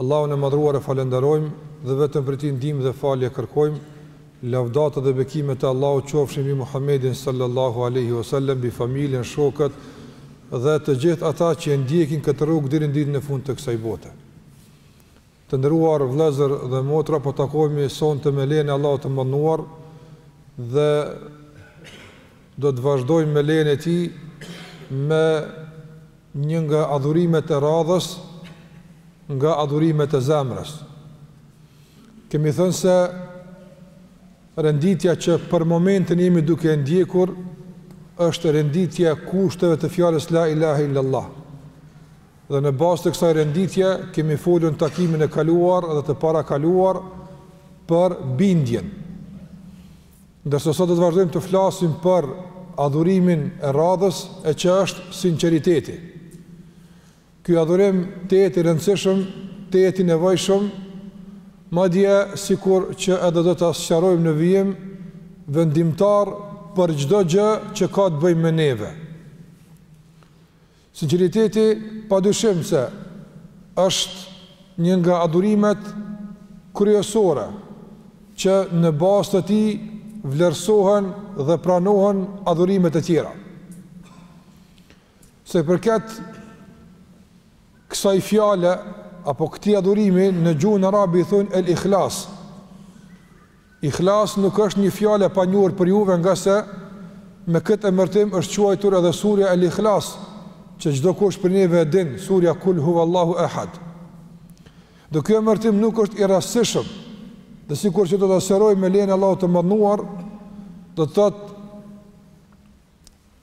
Allahun e Madhëruar e falënderojmë dhe vetëm prej Tij ndihmë dhe falje kërkojmë, lavdata dhe bekimet e Allahut qofshin mbi Muhammedin sallallahu alejhi ve sellem, mbi familjen, shokët dhe të gjithë ata që e ndjekin këtë rrugë deri në ditën e fundit të kësaj bote. Të nderuar vëllezër dhe motra po takohemi sonte me lejen e Allahut të Madhëruar dhe do të vazhdojmë me lejen e Tij me Një nga adhurimet e radhës nga adhurimet e zemrës. Kemi thënë se renditja që për momentin jemi duke e ndjekur është renditja e kushteve të fjalës la ilaha illallah. Dhe në bazë të kësaj renditje kemi folur në takimin e kaluar dhe të parakaluar për bindjen. Ndërsa sot do të vazhdojmë të flasim për adhurimin e radhës e që është sinqeriteti. Ky adhurim tejet i rëndësishëm, tejet i nevojshëm, madje sikur që edhe do ta sqarojmë në vijim vendimtar për çdo gjë që ka të bëjë me neve. Sinqeriteti pa dyshim se është një nga adhurimet kryesore që në bazë të tij vlerësohen dhe pranohen adhurimet e tjera. Sa i përket kësaj fjale apo këtij adhurimi në gjuhën arabe i thonë el-ikhlas. Ihlas nuk është një fjalë e panjohur për juve ngase me këtë emërtim është quajtur edhe surja El-Ihlas, që çdokush prej neve e din, surja Kul huwallahu ehad. Dhe ky emërtim nuk është i rastësishëm, dhe sikur që do ta sqaroj me lejen e Allahut të Madhëruar, do të thotë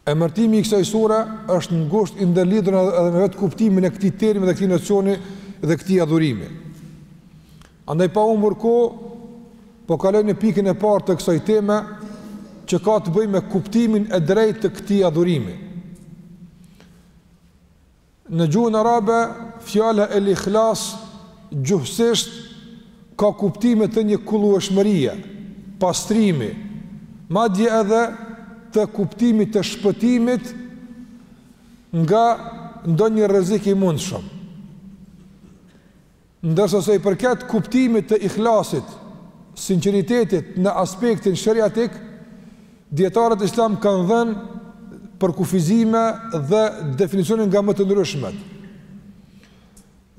Emërtimi i kësaj sure është ngushtë i ndërlidhur edhe me vetë kuptimin e këtij termi dhe këtij nocioni dhe këtij adhurimi. Andaj pa humbur kohë, po kaloj në pikën e parë të kësaj teme që ka të bëjë me kuptimin e drejtë të këtij adhurimi. Në gjuhën arabe, fjala el-ihlas gjuhësisht ka kuptime të një kullueshmërie, pastrimi, madje edhe të kuptimit të shpëtimit nga ndonjë rrezik i mundshëm. Ndërsa sa i përket kuptimit të ihlasit, sinqeritetit në aspektin sheriatik, dijetarët islamë kanë dhënë përkufizime dhe definicione nga më të ndryshmet.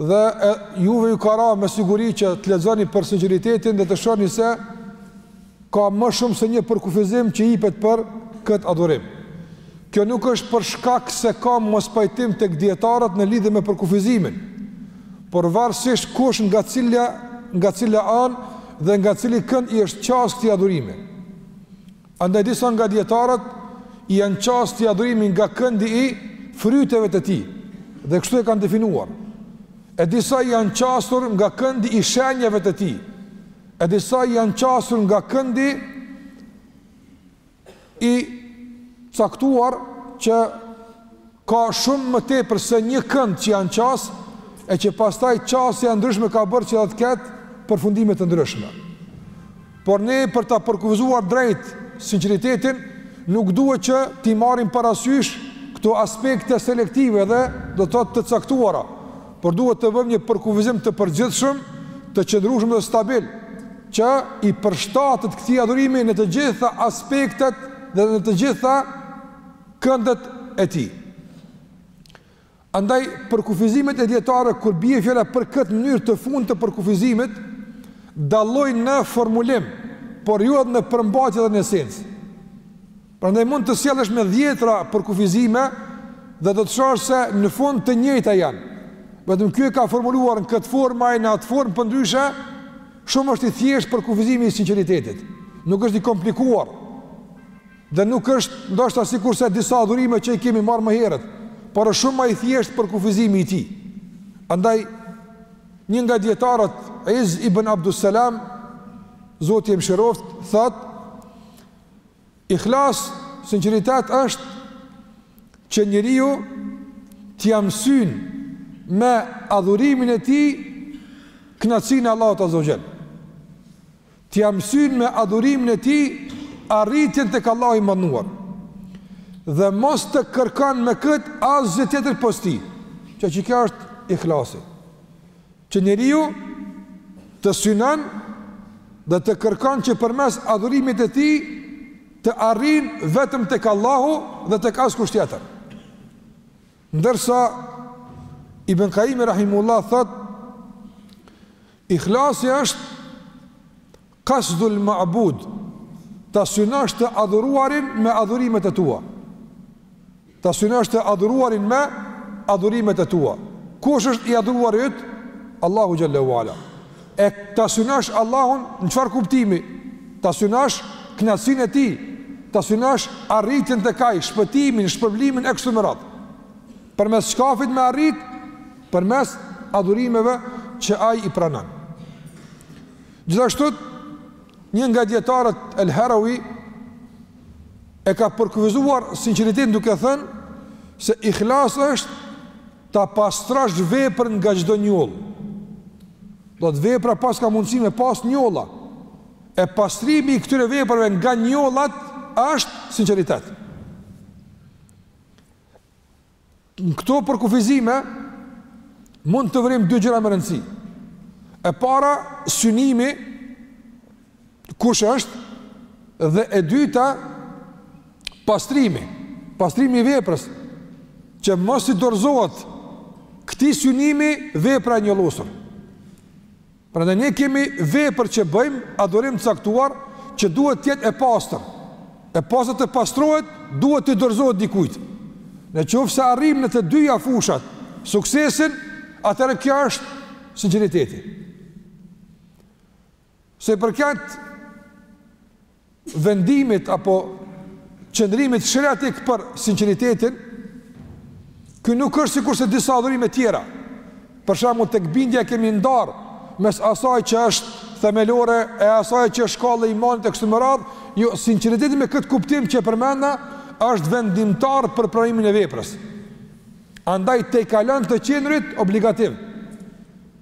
Dhe e, juve ju ka ra me siguri që të lexoni për sinqeritetin dhe të shohni se Ka më shumë se një përkufizim që jepet për këtë adhurim. Kjo nuk është për shkak se ka mospajtim tek dijetarët në lidhje me përkufizimin, por varësisht kush nga cila nga cila anë dhe nga cili kënd i është qasë këtij adhurimi. Andaj disa nga dijetarët i janë qasë këtij adhurimi nga këndi i fryteve të tij dhe kështu e kanë definuar. E disa i janë qasur nga këndi i shenjave të tij. E disa janë qasur nga këndi i caktuar që ka shumë më tepër se një kënd që janë qas e që pastaj qasja e ndryshme ka bërë që dhe të ketë përfundime të ndryshme. Por ne për ta përkufizuar drejt sinqeritetin nuk duhet që t'i marrim parasysh këto aspekte selektive dhe do të thotë të caktuara. por duhet të bëjmë një përkufizim të përgjithshëm, të qëndrueshëm dhe stabil, që i përshtatet këtij adhurimi në të gjitha aspektet dhe në të gjitha këndet e tij. Andaj përkufizimet e dijetarëve kur bie fjala për këtë mënyrë të fundit të përkufizimit dallojnë në formulim, por jo edhe në përmbajtje dhe në esencë. Prandaj mund të sjellësh me dhjetëra përkufizime dhe do të shohësh se në fund të njëjta janë. Vetëm ky e ka formuluar në këtë formë, ai në atë formë, përndryshe, shumë është i thjeshtë përkufizimi i sinqeritetit. Nuk është i komplikuar, dhe nuk është ndoshta sikurse disa adhurime që i kemi marrë më herët, por është shumë më i thjeshtë përkufizimi i tij. Andaj një nga dijetarët Iz ibn Abdus Salam, Zoti e mëshiroftë, thotë Ihlas, sinqeritet është që njeriu t'ia mësyjë me adhurimin e tij kënaqësinë e Allahut azze ue xhel. T'ia mësyjë me adhurimin e tij arritjen te Allahu i madhëruar. Dhe mos të kërkon me këtë asgjë tjetër pos tij, që që kjo është ihlasi. Që njeriu të synon dhe të kërkon që përmes adhurimit të tij të arrijë vetëm tek Allahu dhe tek askush tjetër. Ndërsa Ibn Qayyim rahimullah thotë Ikhlasi është Qasdul ma'bud, Ta synosh të adhuruarin me adhurimet e tua. Ta synosh të adhuruarin me adhurimet e tua. Kush është i adhuruari yt? Allahu xhelle ue ala. E ta synosh Allahun në çfarë kuptimi? Ta synosh kënaqësinë e tij, ta synosh arritjen tek ai, shpëtimin, shpërblimin e kështu me radhë. Përmes çkafit me arrit, përmes adhurimeve që ai i pranon. Gjithashtu, një nga dijetarët El Herawi e ka përkufizuar sinqeritetin duke thënë se ikhlas është ta pastrosh veprën nga çdo njollë. Domethënë vepra pas ka mundësi me pas njolla. E pastrimi i këtyre veprave nga njollat është sinqeritet. Në këto përkufizime mund të vërejmë dy gjëra me rëndësi. E para, synimi kush është dhe e dyta pastrimi, pastrimi i veprës që mos t'i dorëzohet këtij synimi vepra e njollosur. Prandaj ne kemi vepër që bëjmë, adhurim të caktuar, që duhet të jetë e pastër. E pasi të pastrohet, duhet t'i dorëzohet dikujt. Në qoftë se arrijmë në të dyja fushat suksesin, atëherë kjo është sinqeriteti. Sa i përket vendimit apo qëndrimit sheriatik për sinqeritetin, ky nuk është sikurse disa adhurime tjera. Për shembull, tek bindja e kemi ndarë mes asaj që është themelore e asaj që është shkallë e imanit e kështu me radhë, jo sinqeriteti me këtë kuptim që e përmenda është vendimtar për pranimin e veprës. Andaj tejkalon të qenurit obligativ.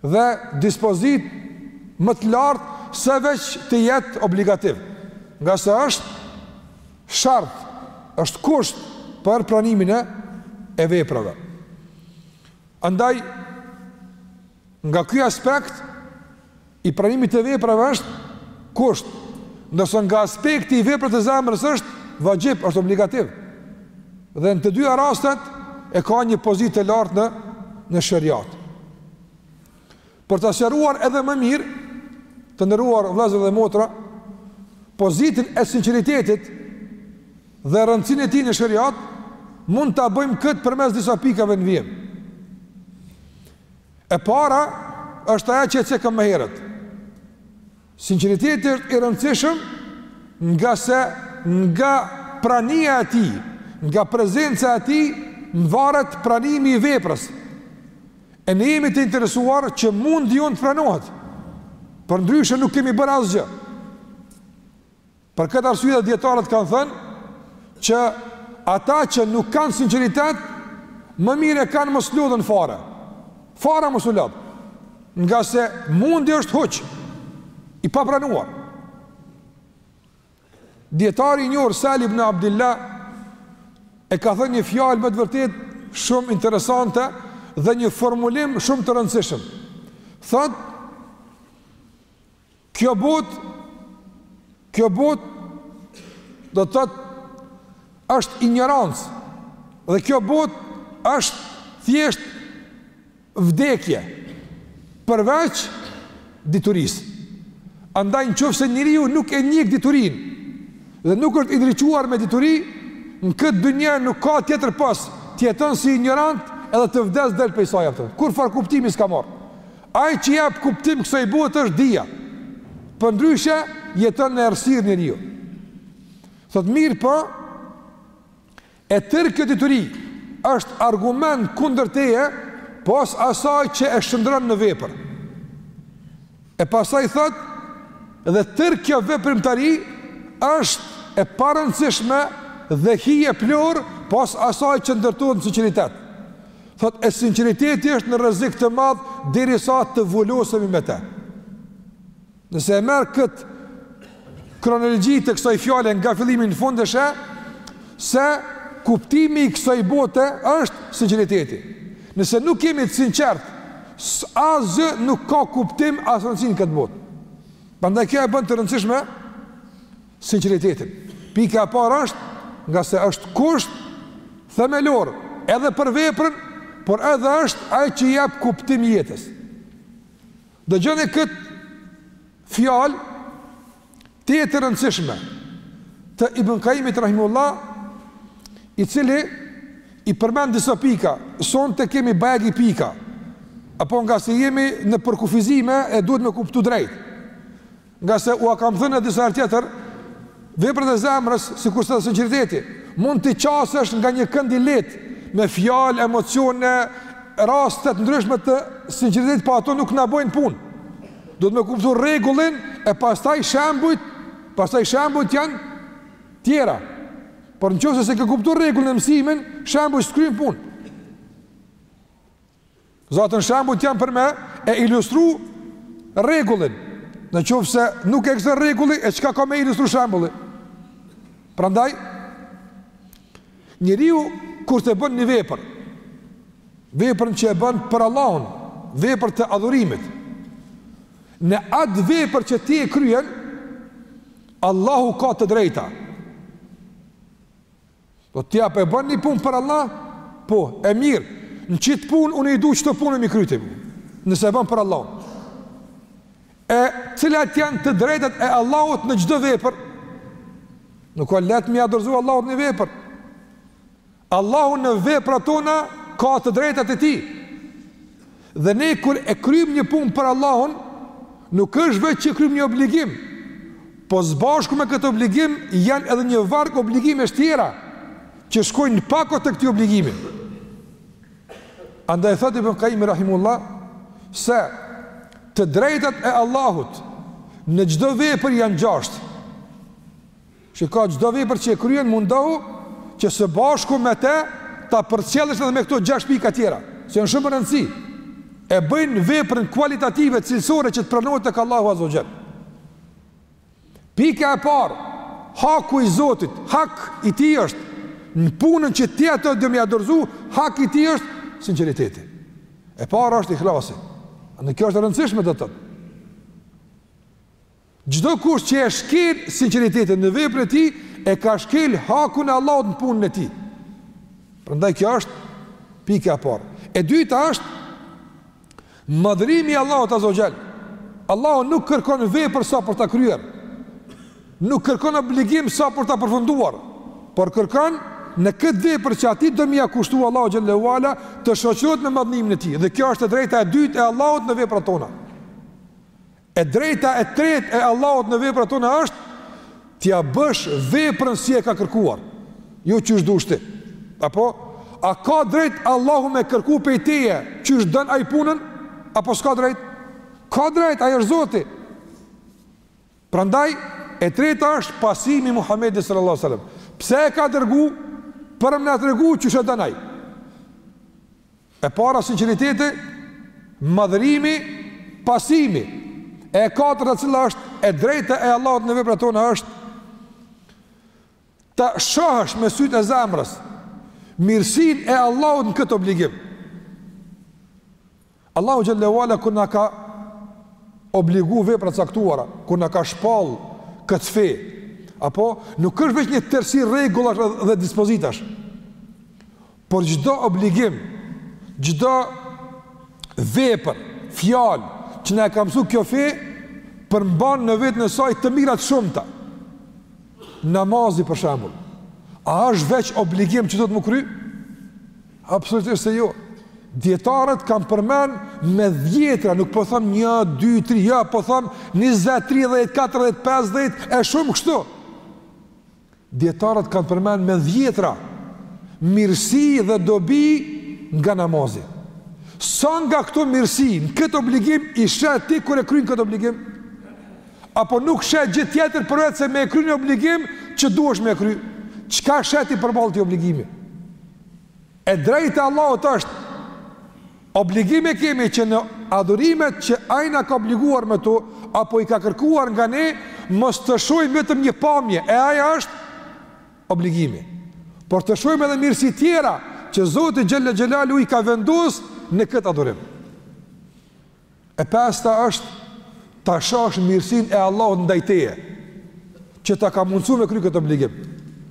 dhe ka pozitë më të lartë se veç të jetë obligativ, ngase është shart, është kusht për pranimin e e veprave. Andaj, nga ky aspekt, i pranimit të veprave është kusht, ndërsa nga aspekti i veprave të zemrës është vaxhib, është obligativ. Dhe në të dyja rastet e ka një pozitë të lartë në në sheriat. Për ta sqaruar edhe më mirë, të nderuar vëllezër dhe motra, pozitën e sinqeritetit dhe rëndësinë e tij në sheriat, mund ta bëjmë këtë përmes disa pikave në vijim. E para është ajo që e cekëm më herët. Sinqeriteti është i rëndësishëm ngase nga prania e tij, nga prezenca e tij mvaret pranimi i veprës. E ne jemi të interesuar që mundi jonë të pranohet. Përndryshe nuk kemi bërë asgjë. Për këtë arsye edhe dijetarët kanë thënë që ata që nuk kanë sinqeritet, më mirë e kanë mos lodhen fare. Fare mos lodhen. Ngase mundi është huq, i papranuar. Dijetari i njohur, Sehl ibn Abdillah, e ka thënë një fjalë me të vërtetë shumë interesante dhe një formulim shumë të rëndësishëm. Thotë, Kjo botë, kjo botë, do të thotë, është injorancë, dhe kjo botë është thjesht vdekje, përveç diturisë. Andaj në qoftë se njeriu nuk e njeh diturinë, dhe nuk është i ndriçuar me dituri, në këtë dynja nuk ka tjetër pos të jeton si injorant edhe të vdes del prej saj ashtu. Kurrfarë kuptimi s'ka marrë? Ai që i jep kuptim kësaj bote është dija. Përndryshe jeton në errësirë njeriu. Thotë mirëpo, e tërë kjo dituri është argument kundër teje, pos asaj që e shndërron në vepër. E pastaj thotë, dhe tërë kjo veprimtari, është e parëndësishme dhe hi e pluhur, pos asaj që ndërtohet në sinqeritet. Thotë, e sinqeriteti është në rrezik të madh derisa të vulosemi me të. Nëse e merr këtë kronologji të kësaj fjale nga fillimi në fund e sheh se kuptimi i kësaj bote është sinqeriteti. Nëse nuk jemi të sinqert, asgjë nuk ka kuptim as rëndësi në këtë botë. Prandaj kjo e bën të rëndësishme sinqeritetin. Pika e parë është ngase është kusht themelor edhe për veprën, por edhe është ai që jep kuptim jetës. Dëgjoni kët fjalë tejet të rëndësishme të Ibn Kajimit Rahimullah i cili i përmend disa pika sonte kemi bajegi pika apo ngase jemi në përkufizime e duhet me kuptu drejt Ngase ua kam thënë edhe disa herë tjetër, veprat e zemrës, sikurse edhe sinqeriteti, mund t'i qasesh nga një kënd i lehtë me fjalë, emocione, raste të ndryshme të sinqeritetit, po ato nuk na bëjnë punë. Duhet me kuptu rregullin e pastaj shembujt, pastaj shembujt janë tjera. Por në qoftë se s'e ke kuptu rregullin e mësimin, shembujt s'kryjnë punë. Zaten shembujt janë për me e ilustru rregullin, në qoftë se nuk ekziston rregulli, e çka ka me ilustru shembulli. Prandaj, njeriu kur ta bën një vepër, veprën që e bën për Allahun, vepër të adhurimit, në atë vepër që ti e kryen, Allahu ka të drejta. Do, ti a po e bën një punë për Allah? Po, e mirë, në qit punë, unë i du qito punë me i kry ti, nëse e bën për Allah. E cilat janë të drejtat e Allahut në çdo vepër? Nuk ka lehtë me ia dorëzu Allahut ni vepër. Allahu në veprat tona ka të drejtat e tij. Dhe ne kur e kryjmë një punë për Allahun, nuk është veç që kryjmë një obligim, po së bashku me këtë obligim janë edhe një varg obligimesh tjera që shkojnë në pako të këtij obligimi. Andaj thot Ibn Qayyim rahimullah se të drejtat e Allahut në çdo vepër janë gjashtë. Shiko çdo vepër që e kryen mundohu që së bashku me të ta përcjellësh edhe me këto gjashtë pika tjera, se janë shumë rëndësi, e bëjnë veprën kualitative, cilësore që të pranohet tek Allahu Azza wa Jall. Pika e parë, haku i Zotit, hak i tij është në punën që ti atij do me ia dorëzu, hak i tij është sinqeriteti. E para është ikhlasi. Në kjo është e rëndësishme do të thotë. Çdo kush që e shkel sinqeritetin në veprën e tij, e ka shkel hakun e Allahut në punën e tij. Prandaj kjo është pika e parë. E dyta është madhërimi i Allahut azza wa jall. Allahu nuk kërkon vepër sa për ta kryer. Nuk kërkon obligim sa për ta përfunduar, por kërkon në këtë vepër që atij do me ia kushtu Allahu xhallahu ala të shoqërohet me madhërimin e tij. Dhe kjo është e drejta e dytë e Allahut në veprat tona. E drejta e tretë e Allahut në veprat tona është t'ia bësh veprën si e ka kërkuar, jo qysh dush ti. Apo a ka drejt Allahu me kërku prej teje qysh don ai punën? Apo s'ka drejt? Ka drejt, ai është Zoti. Prandaj e treta është pasimi i Muhamedit sallallahu alaihi wasallam. Pse e ka dërgu? Për me na tregu qysh e don ai. E para sinqeriteti, madhërimi, pasimi. E katërta cila është e drejta e Allahut në veprat tona është ta shohësh me sytë e zemrës mirësinë e Allahut në këtë obligim. Allahu xhallahu ala kur na ka obligu vepra të caktuara, kur na ka shpall këtë fe, apo nuk është veç një tërësi rregullash dhe dispozitash, Por çdo obligim, çdo vepër, fjalë që na e ka mësuar kjo fe, përmban në vetën e saj të mira të shumta. Namazi për shembull, a është veç obligim që duhet m'u kry? Absolutisht se jo. Dijetarët kanë përmend me dhjetra, nuk po thom 1, 2, 3, ja po thom 20, 30, 40, 50 e shumë kështu. Dijetarët kanë përmend me dhjetra, mirësi dhe dobi nga namazi. Sa nga këto mirësi, në këtë obligim, i sheh ti kur e kryn këtë obligim? Apo nuk sheh gjë tjetër përveç se me e kry një obligim që duhesh me e kry? Çka sheh ti përballë atij obligimi? E drejtë e Allahut është Obligim e kemi që në adhurimet që Ai na ka obliguar me to, apo i ka kërkuar nga ne, mos të shohim vetëm një pamje, e ajo është obligimi. Por të shohim edhe mirësi tjera që Zoti xhel-le xhelaluhu i ka vendus në këtë adhurim. E pesta është ta shohësh mirësinë e Allahut ndaj teje, që ta ka mundësu me kry këtë obligim.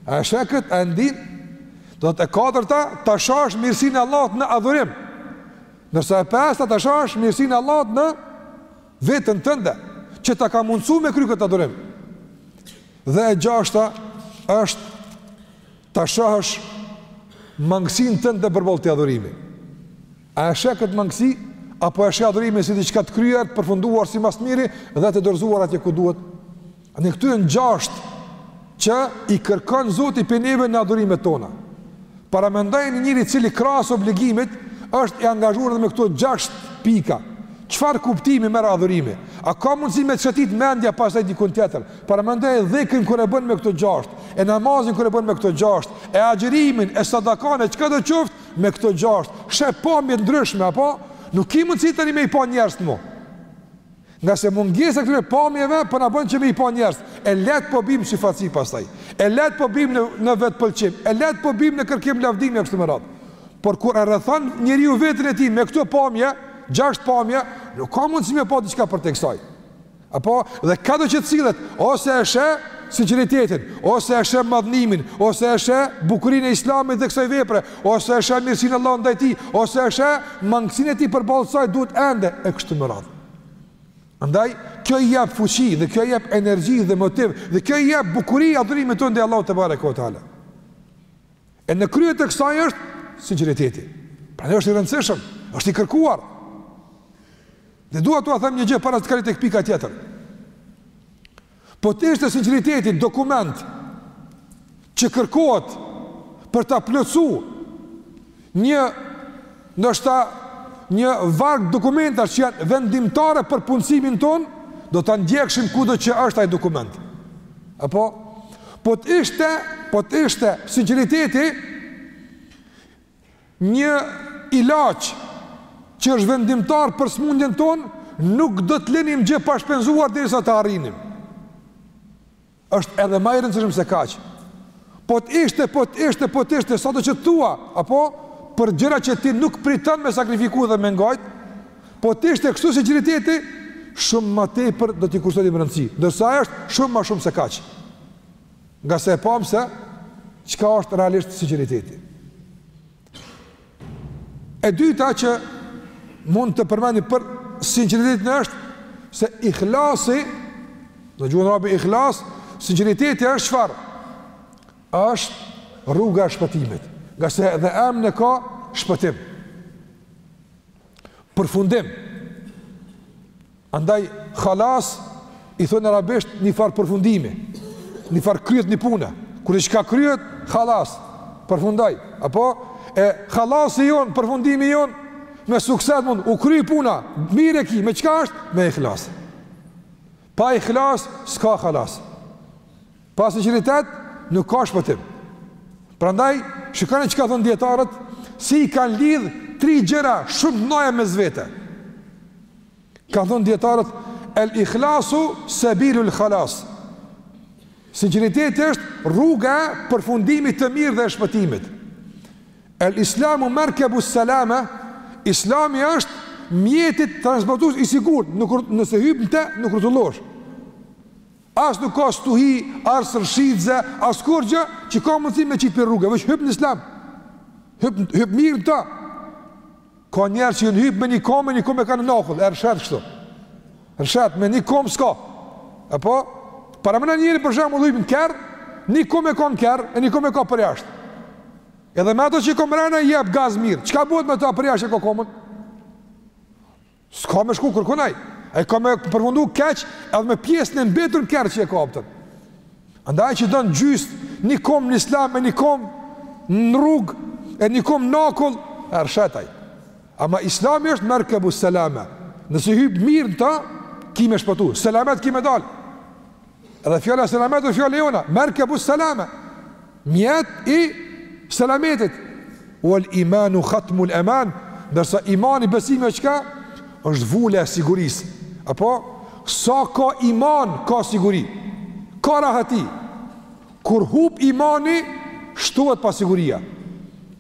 A e sheh këtë, a e ndin? Do thotë e katërta, ta shohësh mirësinë e Allahut në adhurim. Ndërsa e pesta ta shohësh mirësinë e Allahut në veten tënde, që ta ka mundësu me kry këtë adhurim. Dhe e gjashta është ta shohësh mangësinë tënde përballë këtij adhurimi. A e sheh këtë mangësi apo e sheh adhurimin si diçka të kryer, të përfunduar si më s'miri dhe të dorëzuar atje ku duhet? Pra këto janë gjashtë që i kërkon Zoti prej neve në adhurimet tona. Paramendoje një njeri i cili krahas obligimit është i angazhuar edhe me këto gjashtë pika. Çfarë kuptimi merr adhurimi? A ka mundësi me të shëtit mendja pastaj dikun tjetër? Paramendoje dhikrin kur e bën me këto gjashtë, e namazin kur e bën me këto gjashtë, e agjerimin, e sadakanë, çkado qoftë, me këto gjashtë, sheh pamje të ndryshme, apo? Nuk ki mundësi tani me i pa njerëzit më. Ngase mungesa e këtyre pamjeve po na bën që me i pa njerëzit. E lehtë po bimë syfaqësi pasaj. E lehtë po bimë në, në vetëpëlqim. E lehtë po bimë në kërkim lavdimi e kështu me radhë. Por kur e rrethon njeriu veten e tij me këto pamje, gjashtë pamje, nuk ka mundësi me pa diçka përtej kësaj. Apo, edhe kado që të sillet, ose e sheh sinqeritetin, ose e sheh madhnimin, ose e sheh bukurinë e islamit dhe kësaj vepre, ose e sheh mirësinë e Allahut ndaj tij, ose e sheh mangësinë e tij përballë asaj duhet ende, e kështu me radhë. Andaj, kjo i jep fuqi dhe kjo i jep energji dhe motiv dhe kjo i jep bukuri adhurimit tonë ndaj Allahut tebareke ue teala. E në krye të kësaj është sinqeriteti. Prandaj është i rëndësishëm, është i kërkuar. Dhe dua t'ua them një gjë para se të kaloj tek pika tjetër. Po të ishte sinqeriteti dokument që kërkohet për ta plotësu një ndoshta një varg dokumentash që janë vendimtare për punësimin tonë, do ta ndjekshim kudo që është ai dokument. Apo po të ishte, po të ishte sinqeriteti Një ilaç që është vendimtar për sëmundjen tonë, nuk do të linim gjë pa shpenzuar derisa ta arrinim. Është edhe ma i rëndësishëm se kaq. Po të ishte, po të ishte, po të ishte, sado që të thua, apo për gjëra që ti nuk priton me sakrifiku dhe me nga, po të ishte kështu sinqeriteti, shumë ma tepër do t'i kushtonim rëndësi, ndërsa është shumë ma shumë se kaq. Ngase e pamë se, çka është realisht sinceriteti. E dyta që mund të përmendim për sinceritetin është, se ikhlasi, në gjuhën arabe ikhlas, sinceriteti është çfarë? është rruga e shpëtimit. Ngase edhe emnin e ka shpëtim. Përfundim. Andaj, khalas, i thonë arabisht një farë përfundimi, një farë kryhet një pune, kur diçka kryhet, khalas, përfundoi, apo, e khalasi jonë, përfundimi jonë, me sukses n'fund, u kry puna, mirë e ki, me çka është, me ikhlas. Pa ikhlas, s'ka khalas. Pa sinceritet, nuk ka shpëtim. Prandaj, shikoni çka thonë dijetarët, si i kanë lidhë tri gjëra shumë noja me vete. Kanë thënë dijetarët el ikhlasu sebilul khalas. Sinqeriteti është rruga e përfundimit të mirë dhe e shpëtimit. El islamu merkebu selame, islami është mjeti transportues i sigur, nuk, nëse hypë në te, nuk rrotullohesh. As nuk ka stuhi, as rrëshqitje, as kurgjë, që ka mundësi me qitë pi rruge, veç hypë në islam, hypë hyp mirë në ta. Ka njerëz që janë hypë me një kamë, një kamë e ka në akull, e rrëshet kështu. Rrëshet me një kamë s'ka. Apo, paramenoje njëri për shembull hyp në kerr, një kamë e ka në kerr, e një kamë e ka përjashta. Edhe me ato që e ka mrena, i jep gaz mirë. Çka bëhet me ta përjashta e ka kamën? S'ka me shku kërkun ai. Ai ka me përfundu keq edhe me pjesën e mbetur në kerr që e ka hypën. Andaj që don gjys një kom në islam e një kom në rrug e një kom në akull, e rrëshet ai. Ama islami është merkebu selame. Nëse hypë mirë në ta, ki me shpëtu. Selamet ki me dalë. Edhe fjala selamet edhe fjala jonë, merkebu selame. Mjet i selametit. Wal imanu khatmul eman, ndërsa imani besimi çka? Është vula e sigurisë. Apo sa ka iman, ka siguri. Ka rahati. Kur hup imani, shtohet pasiguria.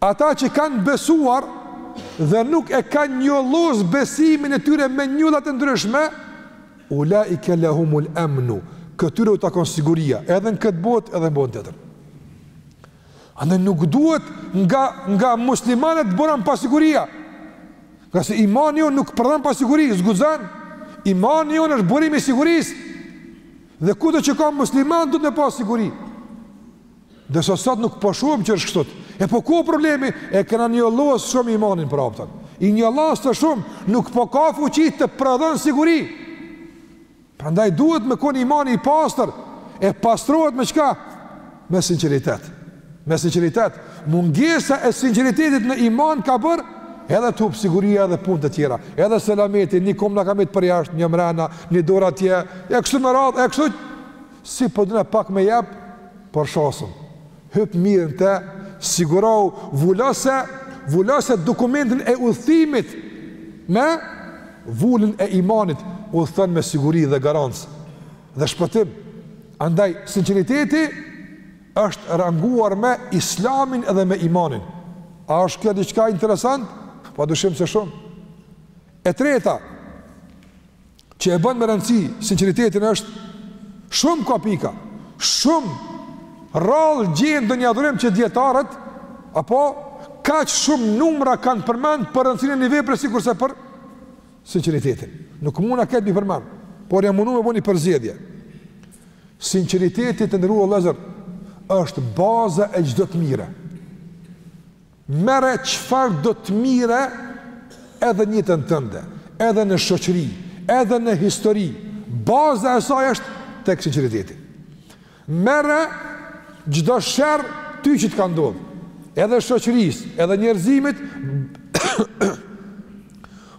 Ata që kanë besuar dhe nuk e kanë njollos besimin e tyre me njollat e ndryshme, ulaike lehumul emnu, këtyre u takon siguria, edhe në këtë botë, edhe në botën tjetër. Andaj nuk duhet nga, nga muslimanët të buron pasiguria, ngase imani jonë nuk prodhon pasiguri, s'guxon, imani jonë është burimi i sigurisë, dhe kudo që ka musliman, duhet me pas siguri. Ndërsa sot nuk po shohum që është kështu. E po ku o problemi? E kena njollos shumë imanin për aptan. I njollosët shumë, nuk po ka fuqi të prodhon siguri. Prandaj duhet me kon imani i pastër. E pastrohet me çka? Me sinqeritet. Me sinqeritet. Mungesa e sinqeritetit në iman ka bër edhe të hup siguria edhe punë të tjera. Edhe selameti, një kom na ka met përjasht, një mrena, një dora tje, e kështu me radhë, e kështu Si po dona pak me jep për shosën. Hyp mirë në te, sigurou vulose, vulose dokumentin e udhëtimit me vulën e imanit, udhëton me siguri dhe garancë dhe shpëtim. Andaj sinqeriteti është ranguar me Islamin dhe me imanin. A është kjo diçka interesant? Padyshim se shumë. E treta, që e bën me rëndësi sinqeritetin është shumë, kaq pika, shumë rrallë gjen ndonjë adhurim që dijetarët, apo kaq shumë numra kanë përmend për rëndësinë e një vepre sikurse për sinqeritetin. Nuk muna krejt m'i përmend, por jam munu me bo një përzgjedhje. Sinqeriteti, të nderuar vllezër, është baza e çdo të mire. Merre çfarëdo të mire edhe në jetën tënde, edhe në shoqëri, edhe në histori, baza e saj është tek sinqeriteti. Merre çdo sherr ty që të ka ndodh, edhe shoqërisë, edhe njerëzimit,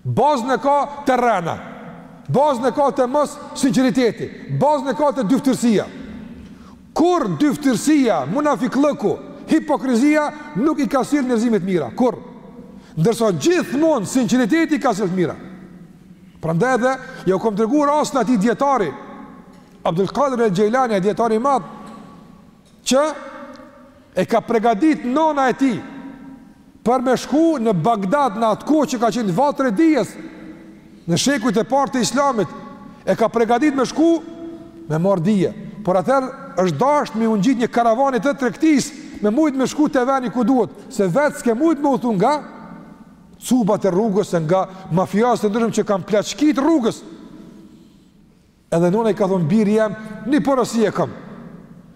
bazën e ka te rrena, bazën e ka te mossinqeriteti, bazën e ka te dyftyrësia. Kurrë dyftyrësia, munafiqllëku, hipokrizia nuk i ka sjellë njerëzimit t'mira, kurrë. Ndërsa gjithmonë sinqeriteti ka sjellë të mira. Prandaj edhe jau kam treguar rastin e atij dietari Abdul Qadir al-Gjejlani, ai dietari i madh që E ka pregaditë nëna e tij, për me shku në Bagdad, në atë kohë që ka qenë vatra e dijes, në shekujt e parë të islamit, e ka pregaditë me shku, me marrë dije. Por atëherë, është dashtë me iu ngjit një karavani të tregtisë, me mujtë me shku te veni ku duhet, se vetë s'ke mujtë me udhtu nga, cubat e rrugës, nga mafiasët e ndryshëm që kanë plaçkit rrugës. Edhe nëna i ka thonë biri jem, një porosi e kam.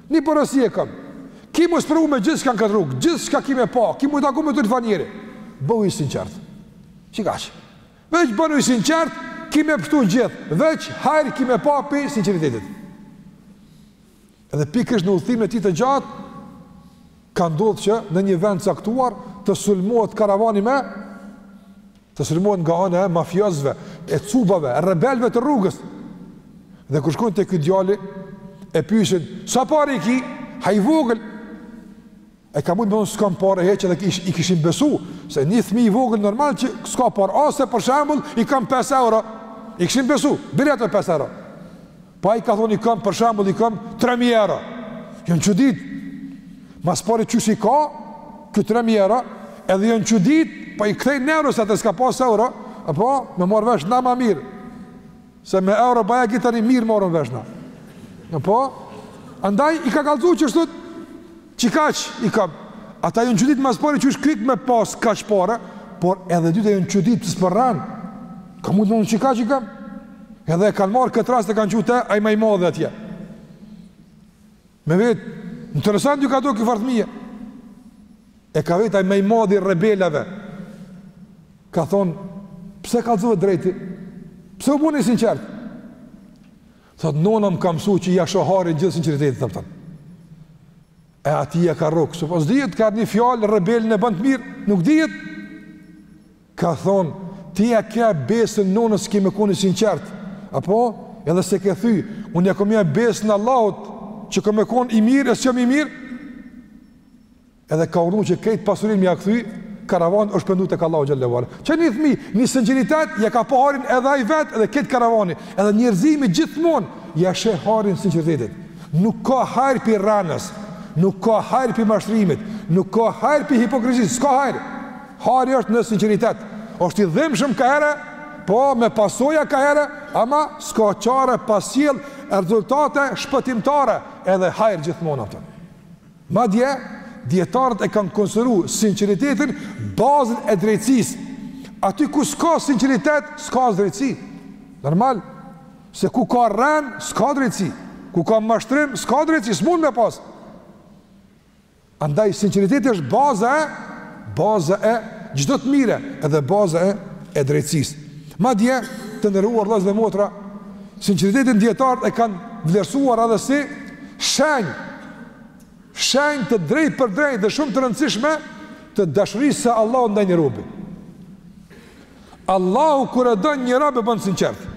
Një porosi e kam. Ki m'u sprovu me gjithçka në këtë rrugë, gjithçka ki me pa, ki m'u taku me turli far njeri. Bëhu i sinqert. Qikaq. Veç bënu i sinqert, ki me pështu gjithë, veç hajrë ki me pa pi sinqeritetit. Edhe pikërisht në udhëtimin e tij të gjatë ka ndodh që në një vend të caktuar të sulmohet karavani me të sulmohet nga ana e mafiozëve, e cubave, e rebelëve të rrugës. Dhe kur shkojnë te ky djali e pyesin, "Sa pare i ki?" Haj vogël. E ka mujtë me thonë s'kam pare hiç edhe ish, i kishin besu, se një thmi i vogël normal që s'ka pare, ose për shembull i kam 5 euro, i kishin besu, bërja të 5 euro. Po ai ka thonë i kam për shembull i kam 3.000 euro, janë çuditë, mas pari qysh i ka ky 3.000 euro, edhe janë çuditë, po i kthej në euro, se atëherë s'ka pas euro, apo, me marrë vesh na ma mirë. Se me euro bajagi tani mirë marrim vesh na. Apo? Andaj i ka kallzu qeshtu qikaq i kam. Ata janë çudit mas pari qysh krik me pas kaq pare, por edhe e dyta janë çudit pse s'po rren. Ka mujt me thonë qikaq i kam. Edhe e kanë marrë këtë rast e kanë çu te ai ma i madhi atje. Me vet, interesant ju ka dok ky far fëmije. E ka vet ai ma i madhi i rebelave. Ka thonë, pse kallzove drejt? Pse u bone i sinqertë? Thotë nona më ka msu që ja shoh hajrin gjithë sinqeritetit thotë. E aty ja ka rrok, se po s'dihet kaher një fjalë rebelin e bën të mirë, nuk dihet. Ka thonë, Ti ja ke besën nonës ke me kon i sinqertë. Apo? Edhe s'e ke thy, unë ja kam ja besën Allahut që kam me kon i mirë e s'jam i mirë. Edhe ka urdhnu që kejt pasurinë me ja kthy karavanit, është pendu tek Allahu xhele ve ala. Qe një thmi, një sinqeritet, ja ka pa hajrin edhe ai vetë edhe kejt karavani, edhe njerëzimi gjithmonë, ja sheh hajrin sinqeritetit. Nuk ka hajr pej rrenës, nuk ka hajr pej mashtrimit, nuk ka hajr pej hipokrizisë, s'ka hajr. Hajri është në sinqeritet. Është i dhimbshëm ka herë, po me pasoja ka herë, ama s'ka çare pa sjell rezultate shpëtimtare, edhe hajër gjithmonë atë. Madje dietarët e kanë konsideru sinqeritetin bazën e drejtësisë. Aty ku s'ka sinqeritet, s'ka drejtësi. Normal, se ku ka rrenë, s'ka drejtësi. Ku ka mashtrim, s'ka drejtësi, s'mund me pas. Andaj sinqeriteti është baza e baza e çdo të mire, edhe baza e e drejtësisë. Madje, të nderuar vëllezër dhe motra, sinqeritetin dietarët e kanë vlerësuar edhe si shenjë shenjë të drejtpërdrejtë dhe shumë të rëndësishme të dashurisë së Allahut ndaj një robi. Allahu kur e don një rob e bën t'sinqertë.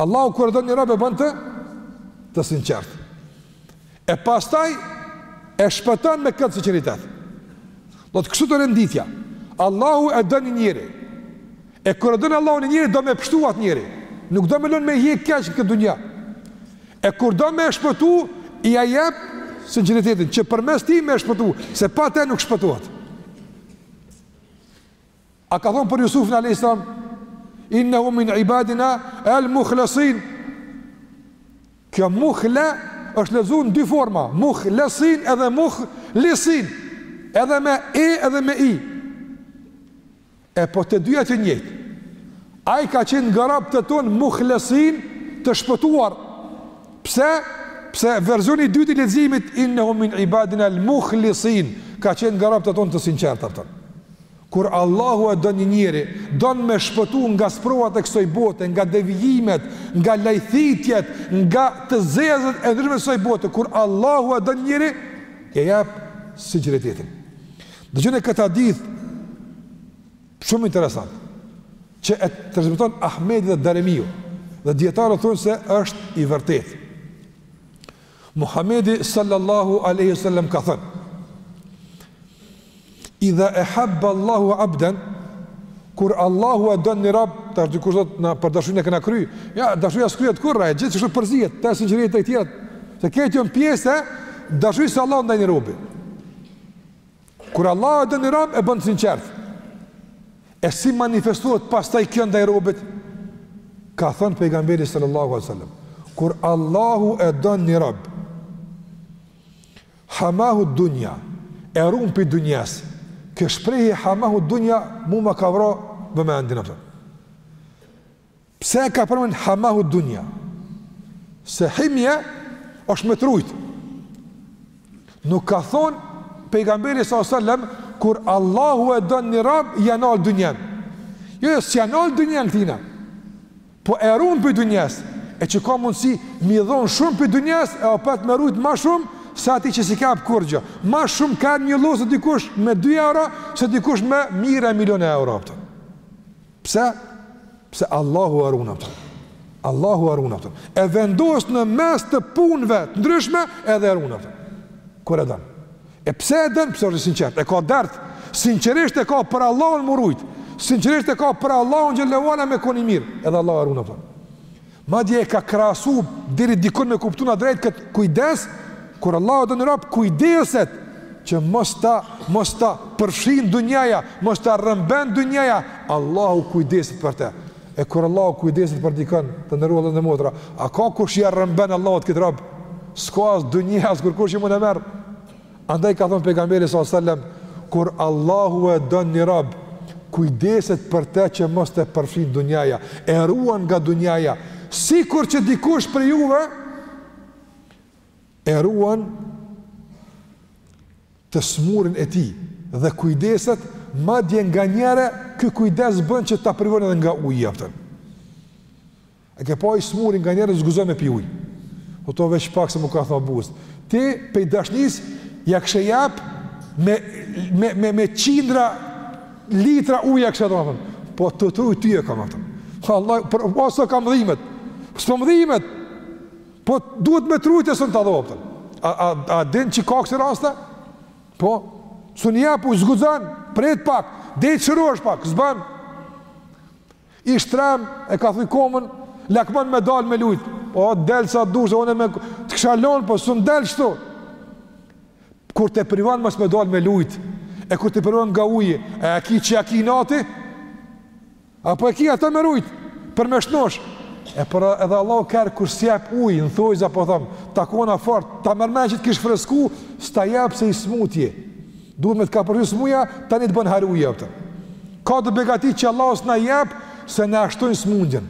Allahu kur e don një rob e bën të të sinqertë. E pastaj e shpëton me këtë sinqeritet. Do të kështu te renditja. Allahu e don një njeri. E kur e don Allahu një njeri, do me e pshtu atë njeri. Nuk do me lënë me hjek keq në këtë dunja. E kur do me e shpëtu, ia jep sinceritetin, që përmes tij me e shpëtu, se pa te nuk shpëtohet. A ka thënë për Jusufin alayhis salam innahu min ibadina al mukhlasin. Kjo mukhla është lexuar në dy forma, mukhlasin edhe mukhlisin, edhe me e edhe me i. E po të dyja të njëjtë. Ai ka qenë nga robët tonë mukhlasin të shpëtuar. Pse? Pse versioni i dytë i leximit innahu min ibadina al mukhlisin ka qenë nga robët tonë të sinqertë, a kupton. Kur Allahu e don një njeri, don me shpëtu nga sprovat e kësoj bote, nga devijimet, nga lajthitjet, nga të zezat e ndryshme të kësoj bote, kur Allahu e don një njeri, ja jep sinqeritetin. Dëgjoni këtë hadith shumë interesant, që e transmeton Ahmedi dhe Daremiu, dhe dijetarët thonë se është i vërtetë. Muhamedi sallallahu alaihi wasallam ka thënë: "Idha ahabba Allahu 'abdan" Kur Allahu e don një rob, tash dikush thotë na për dashurinë e kena kry. Ja, dashuria s'kryhet kurrë, e gjithë kështu përzihet, te sinqeriteti e tjera. Se kejt janë pjesë e dashurisë së Allahut ndaj një robi. Kur Allahu e do një rob e bën sinqert. E si manifestohet pastaj kjo ndaj robit? Ka thënë pejgamberi sallallahu alaihi wasallam, kur Allahu e don një rob, hamahu dunja, e run pi dunjes, kjo shprehje hamahu dunja, mu ma ka vra vëmendjen, a kupton. Pse e ka përmend hamahu dunya? Se himje është me t'rujt. Nuk ka thon pejgamberi sa sallam kur Allahu e don një rob ja nal dynjen. Jo, jo s'ja nal dynjen këtina. Po e ruan pi dynjes, e që ka mundësi me i dhon shumë pi dynjes e opet me e rujt më shumë se atij që s'i jep kurgjë. Më shumë ka njollosë dikush me 2 euro se dikush me mijra e milion euro. A kupton. Pse? Pse Allahu e ruan, a kupton. Allahu e ruan a kupton. E vendos në mes të punëve të ndryshme edhe e ruan, a kupton. Kur e don. E pse e don? Pse është sinqert. E ka dert. Sinqerisht e ka për Allahun m'u rujt. Sinqerisht e ka për Allahun xhele ve ala me kon i mirë. Edhe Allahu e ruan, a kupton. Madje e ka krahasu deri dikun me kuptu ma drejt këtë kujdes, kur Allahu do ni rob kujdeset që mos ta mos ta përfshin dunjaja, mos ta rrëmben dunjaja, Allahu kujdeset për të. E kur Allahu kujdeset për dikën, të nderuar vllezën e motra, a ka kush ja rrëmben Allahut këtë rob? S'ka as dunja, as kurkush që mund e merr. Andaj ka thënë pejgamberi sallallahu alajhi wasallam, kur Allahu e don një rob, kujdeset për të që mos ta përfshin dunjaja, e ruan nga dunjaja, sikur që dikush prej juve e ruan të smurin e tij dhe kujdeset madje nganjëherë ky kujdes bën që ta privon edhe nga uji i ftoftë. E ke pa i smuri nganjëherë s'guxon me pi ujë. O po veç pak se m'u ka tha buza. Ti pe dashnisë ja kshe jap me me me me qindra litra ja kshe domethën. Po të të ruj ty e kam atë. Po Allah, për mos të kam dhimbet. S'po më dhimbet. Po duhet me t'rujt e s'un ta dhoptën. A, a, a din që ka kësi rasta? Po, s'un jap ujë, s'guxon, prit pak, dej t'shërohesh pak, s'ban. I shtrim e ka thy komën, lakmon me dal me lujt. O del sa dush, unë me të kisha lon, po s'un del kështu. Kur të privon mos me dal me lujt. E kur të privon nga uji, e a ki që a ki inati? Apo e ki ato m'e rujt për m'e shnosh? E por edhe Allahu ka kur s'jep ujë, në thonjëza po them, t'u ka nxe fort, ta merr menja që të kish fresku, s'ta jap se i smut je. Duhet me të kapërcyer smuja, tani të bën hajr uji i ftoftë. Ka të begati që Allahu s'na jep se na e shtojnë smundjen.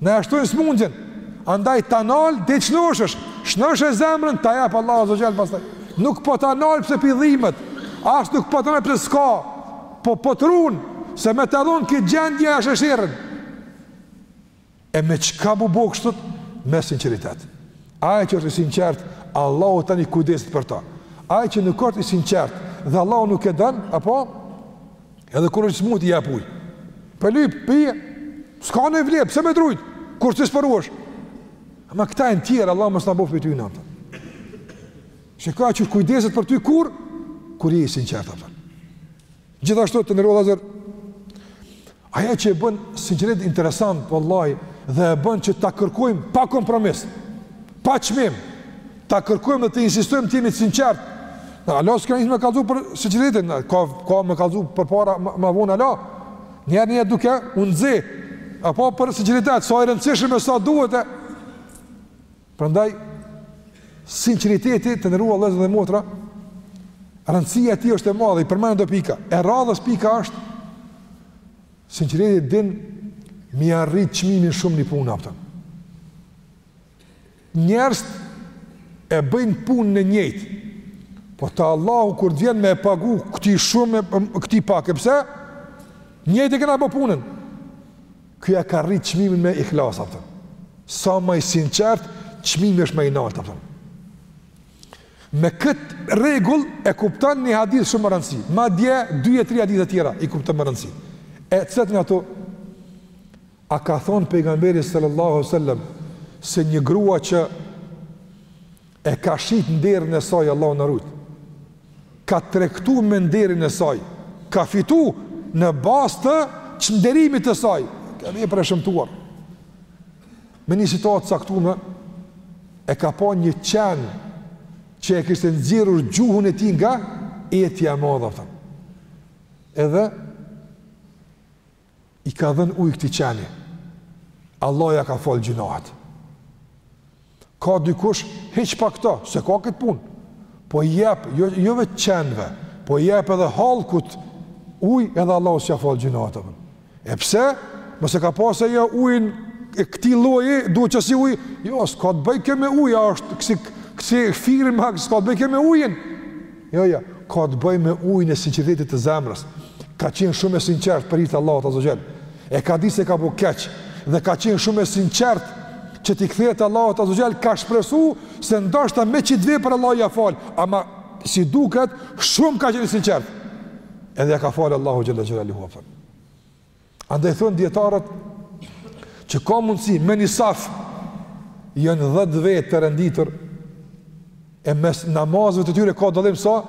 Na e shtojnë smundjen. Andaj ta nal dej të shnoshesh. Shnoshe zemrën ta jap Allahu azze ve xhel pastaj. Nuk po ta nal pse p'i dhimbet. As nuk po ta nal pse s'ka. Po po t'run se me ta dhon në këtë gjendje ta sheh sherrin. E me çka pu bo kështu? Me sinqeritet. Ai që është i sinqert, Allahu tani kujdeset për to. Ai që nuk është i sinqert dhe Allahu nuk e don, apo edhe kur është smut i jap ujë. Pe lyp, pije. S'ka nevojë pse me t'rujt? Kur ti s'po ruhesh? Ama këta janë tjerë, Allahu mos na bëftë prej tyne atë. Shiko që kujdeset për ty kur kur je i sinqert atë. Gjithashtu të nderuar vllezër Ajo që e bën sinqeritetin interesant vallahi dhe e bën që ta kërkojmë pa kompromis, pa çmim, ta kërkojmë dhe të insistojmë të jemi të sinqertë. Na Allah si ka me kallzu për sinqeritetin, ka ka me kallzu përpara, ma vonë Allah. Njëherë duke u nxit apo për sinqeritet, sa i rëndësishëm e sa duhet e Prandaj sinqeriteti të nderuar vëllezër dhe motra, rëndësia e tij është e madhe, i përmend do pika. E radhës pika është sinqeriteti din m'ia rrit çmimin shumë ni pune, a kupton. Njerëzt e bëjnë punën e njëjtë. Po të Allahu kur të vjen me e pagu këtij shumë, këtij pak, e pse? Njëjtë e kena bo punën. Ky e ka rrit çmimin me ihlas, a kupton. Sa ma i sinqert, çmimi është ma i naltë, a kupton. Me kët rregull e kupton një hadith shumë me rëndësi. Madje dy e tri hadithe tjera i kupton me rëndësi. E cilët janë ato, a ka thonë pejgamberi sallallahu sallam, se një grua që E ka shit nderin e saj Allahu na rujt. Ka tregtu me nderin e saj. Ka fitu në bazë të çnderimit të saj. Kjo vepër e shëmtuar. Me një situatë të caktuar e ka pa një qen që e kishte nxjerrur gjuhën e tij nga etja e madhe. Edhe I ka dhënë ujë këtij qeni. Allahu ja ka falë gjynahet. Ka dikush, hiç pa këto, s'e ka këtë punë. Po i jep, jo, jo veç qenve, po i jep edhe hallkut ujë edhe Allahu s'ja falë gjynahet. E pse? Mos e ka pasë ajo ujin e këtij lloji, duhet qasi ujë, jo, s'ka të bëjë kjo me ujë, a është kësi, kësi firma, s'ka të bëjë kjo me ujin. Jo, jo, ka të bëjë me ujin e sinqeritetit të zemrës. Ka qenë shumë e sinqert për hir të Allahut azze ue xhel. E ka di se ka bo keq dhe ka qenë shumë e sinqert që t'i kthehet Allahut azze ue xhel, ka shpresuar se ndoshta me qit vepër Allahu ia fal, ama si duket shumë ka qenë e sinqert. Edhe ja ka fal Allahu xhel-le xhelaluhu. Andaj thonë dijetarët që ka mundësi me një saf janë dhetë vetë të renditur e mes namazëve të tyre ka dallim sa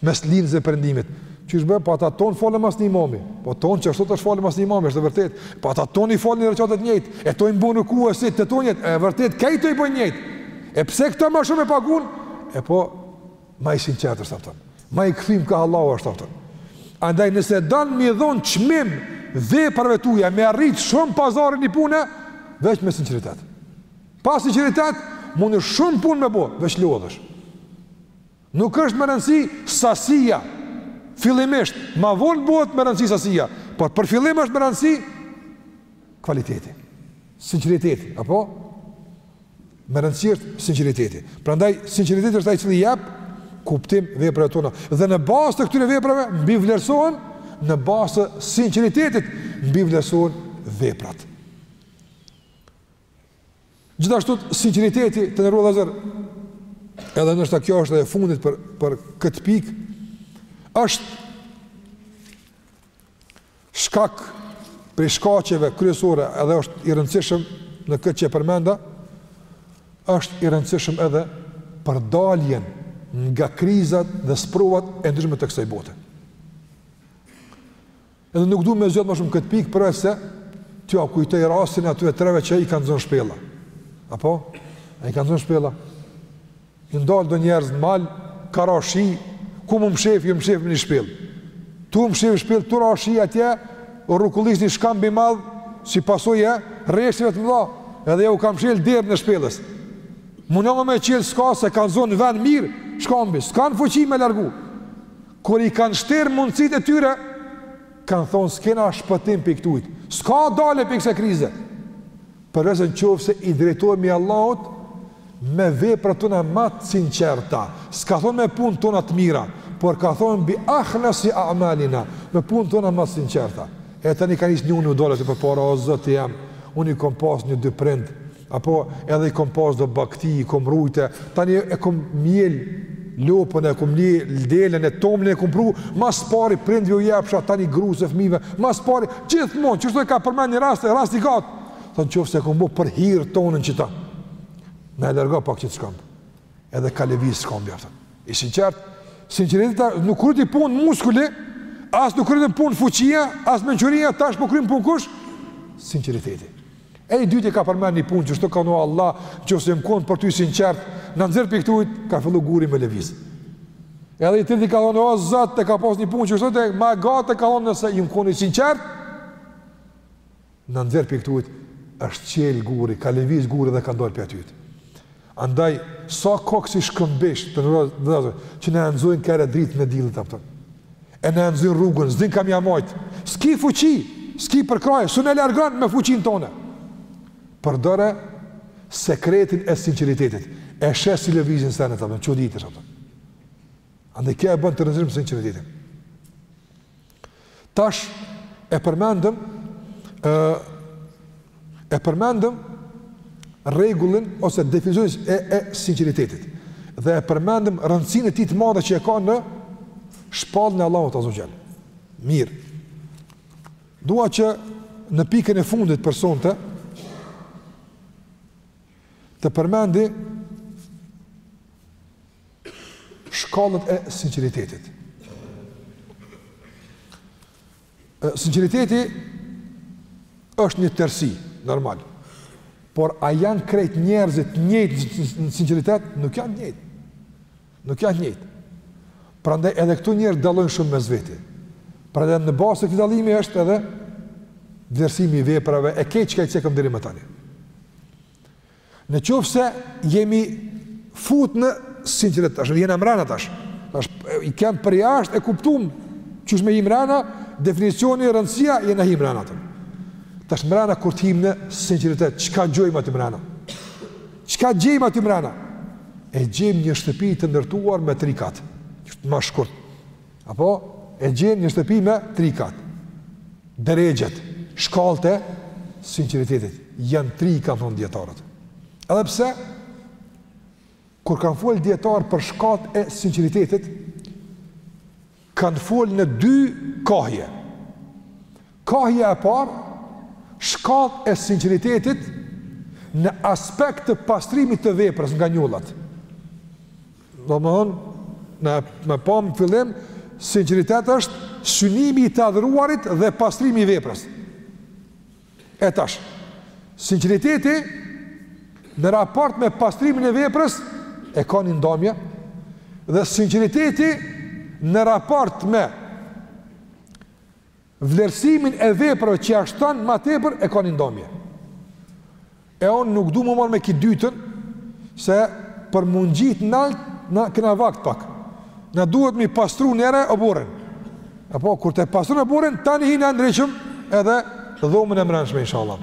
mes lindjes e perëndimit qysh bre, po ata tonë falen mas një imami po tonë qashtu është falen mas një imami është e vërtet po ata tonë i falin reqatet njëjtë e tonë i bojnë rukutë të tonë njëjtë e vërtet krejt i bojnë njëjtë e pse këta ma shumë e pagun e po Ma i sinqertë është, a kupton. Ma i kthym ka Allahu është, a kupton. Andaj nëse don m'i dhonë çmim veprave tuja, m'ia rrit shumë pazarin ni pune, veç me sinceritet. Pa sinceritet, mundesh shumë punë me bo, veç lodhesh. Nuk është me rëndësi sasia, fillimisht, ma vonë bëhet me rëndësi sasia, por për fillim është me rëndësi kvaliteti, sinceriteti, apo? Me rëndësi është sinqeriteti. Prandaj sinqeriteti është ai që i jap kuptim veprave tona. Dhe në bazë të këtyre veprave mbivlerësohen në bazë të sinqeritetit mbivlerësohen veprat. Gjithashtu sinqeriteti të nderuar vëllazër, edhe nashta kjo është e fundit për për këtë pikë, është Shkak prej shkaqeve kryesore edhe është i rëndësishëm në këtë që e përmenda, është i rëndësishëm edhe për daljen nga krizat dhe sprovat e ndryshme të kësaj bote. Edhe nuk du me zgjot ma shumë këtë pikë, përveç se t'jua kujtoj rastin e atyre treve që i ka zonë shpella. Apo? A i ka nxonë shpella? Jon dalë do njerëz në mal, ka ra shi, ku m'u mshef, jon mshef në një shpellë. Tu u mshef n'shpellë, tu ra shi atje, u rrokullis një shkamb i madh, si pasojë e reshjeve të mëdha, edhe ja u ka mshelë derën e shpellës. Munohen me çelë s'ka, se ka zonë venë mirë, shkambi, s'kanë fuqi me largu. Kur i kanë shterë mundësit e tyre, kanë thonë s'kena shpëtim prej këtuhit, s'ka dalje prej kësaj krize. Përveç në qoftë se i drejtohmi Allahut me veprat tona ma të sinqerta. S'ka thonë me punë tona të mira, por ka thonë bi ahlasi amalina, me punë tona ma të sinqerta. E tani ka nisë njoni u dol përpara, o Zoti jem, unë i kom pas një dy prind, apo edhe i kom pas do bakti, i kom rujte, tani e kom mjel lopën, e kom mjel delen, e tomlin e kom pru, ma s'pari prindve u jepsha, tani grusë e fmive, ma s'pari, gjithmonë, qështu e ka përmen një rast, rast i gat, Thonë qoftë se e kom bo për hirë tonën qita Na e largo pak qit shkamb Edhe ka lëviz shkambi jaftë I sinqertë Sinqeriteti nuk kryti punë muskuli As nuk kryti punë fuqia As mençuria Tash po kryn punë kush Sinqeriteti E i dyti ka përmen një punë qështu ka thon o Allah Qoftë se jom konë për ty i sinqertë Na nxirr prej këtuhit Ka fillu guri me lëviz Edhe i treti ka thonë, o Zot, e ka pas një punë qështu ma gatë, ka thonë nëse jom konë i sinqertë, Na nxjerr prej këtuhit, është çelë guri, ka lëviz guri dhe ka dalë prej atyhit. Andaj sa kokë si shkëmbish të nderuar, që na nxojnë kajherë dritën e diellit apo. E na nxojnë rrugën, s'din kah me ja majt. S'ki fuqi, s'ki përkrahje, s'un e largon me fuqinë tonë. Përdore sekretin e sinqeritetit. E sheh si lëvizin sa në ta bën çuditesh ato. Andaj kjo e bën të rëndësishëm sinqeritetin. Tash e përmendëm ë e përmendëm rregullin ose definicionin e e sinqeritetit dhe e përmendëm rëndësinë e tij të madhe që e ka në shpallën e Allahut azza xal. Mirë. Dua që në pikën e fundit për sonte të përmendi shkallët e sinqeritetit. Sinqeriteti është një tërsi, normal. Por a janë krejt njerëzit njëjtë në sinqeritet? Nuk janë njëjtë. Nuk janë njëjtë. Prandaj edhe këtu njerëz dallojnë shumë mes vete. Prandaj në bazë të këtij dallimi është edhe vlerësimi i veprave e keq çka i cekëm deri më tani. Në qoftë se jemi fut në sinqeritet, tash jena mbrana tash. Tash i kem për jashtë e kuptum qysh me hi mrana, definicioni e rëndësia jena hi mbrana atë. Tash mbrana kur të him në sinqeritet, çka gjojmë aty mbrana? Çka gjejmë aty mbrana? E gjejmë një shtëpi të ndërtuar me tri kat. Ma shkurt. Apo e gjen një shtëpi me tri kat. Derexhet, shkallët e sinqeritetit janë tri, ka thonë dijetarët. Edhe pse kur kanë fol dijetarët për shkallët e sinqeritetit kanë fol në dy kahje. Kahja e parë shkallët e sinqeritetit në aspekt të pastrimit të veprës nga njollat. Domethënë, me, e pamë n'fillim, sinqeritet është synimi i të adhruarit dhe pastrimi i veprës. E tash, sinqeriteti në raport me pastrimin e veprës e ka një ndamje, dhe sinqeriteti në raport me Vlerësimin e veprave që ja shton ma tepër e ka ni ndamje. E unë nuk du m'u marrë me ki dytën, se për mu ngjit nalt, na kena vakt pak. Na duhet mi pastru njëherë oborrin. Apo, kur ta pastrun oborrin, tani hina ndreqim edhe dhomën e mrenshme, inshallah.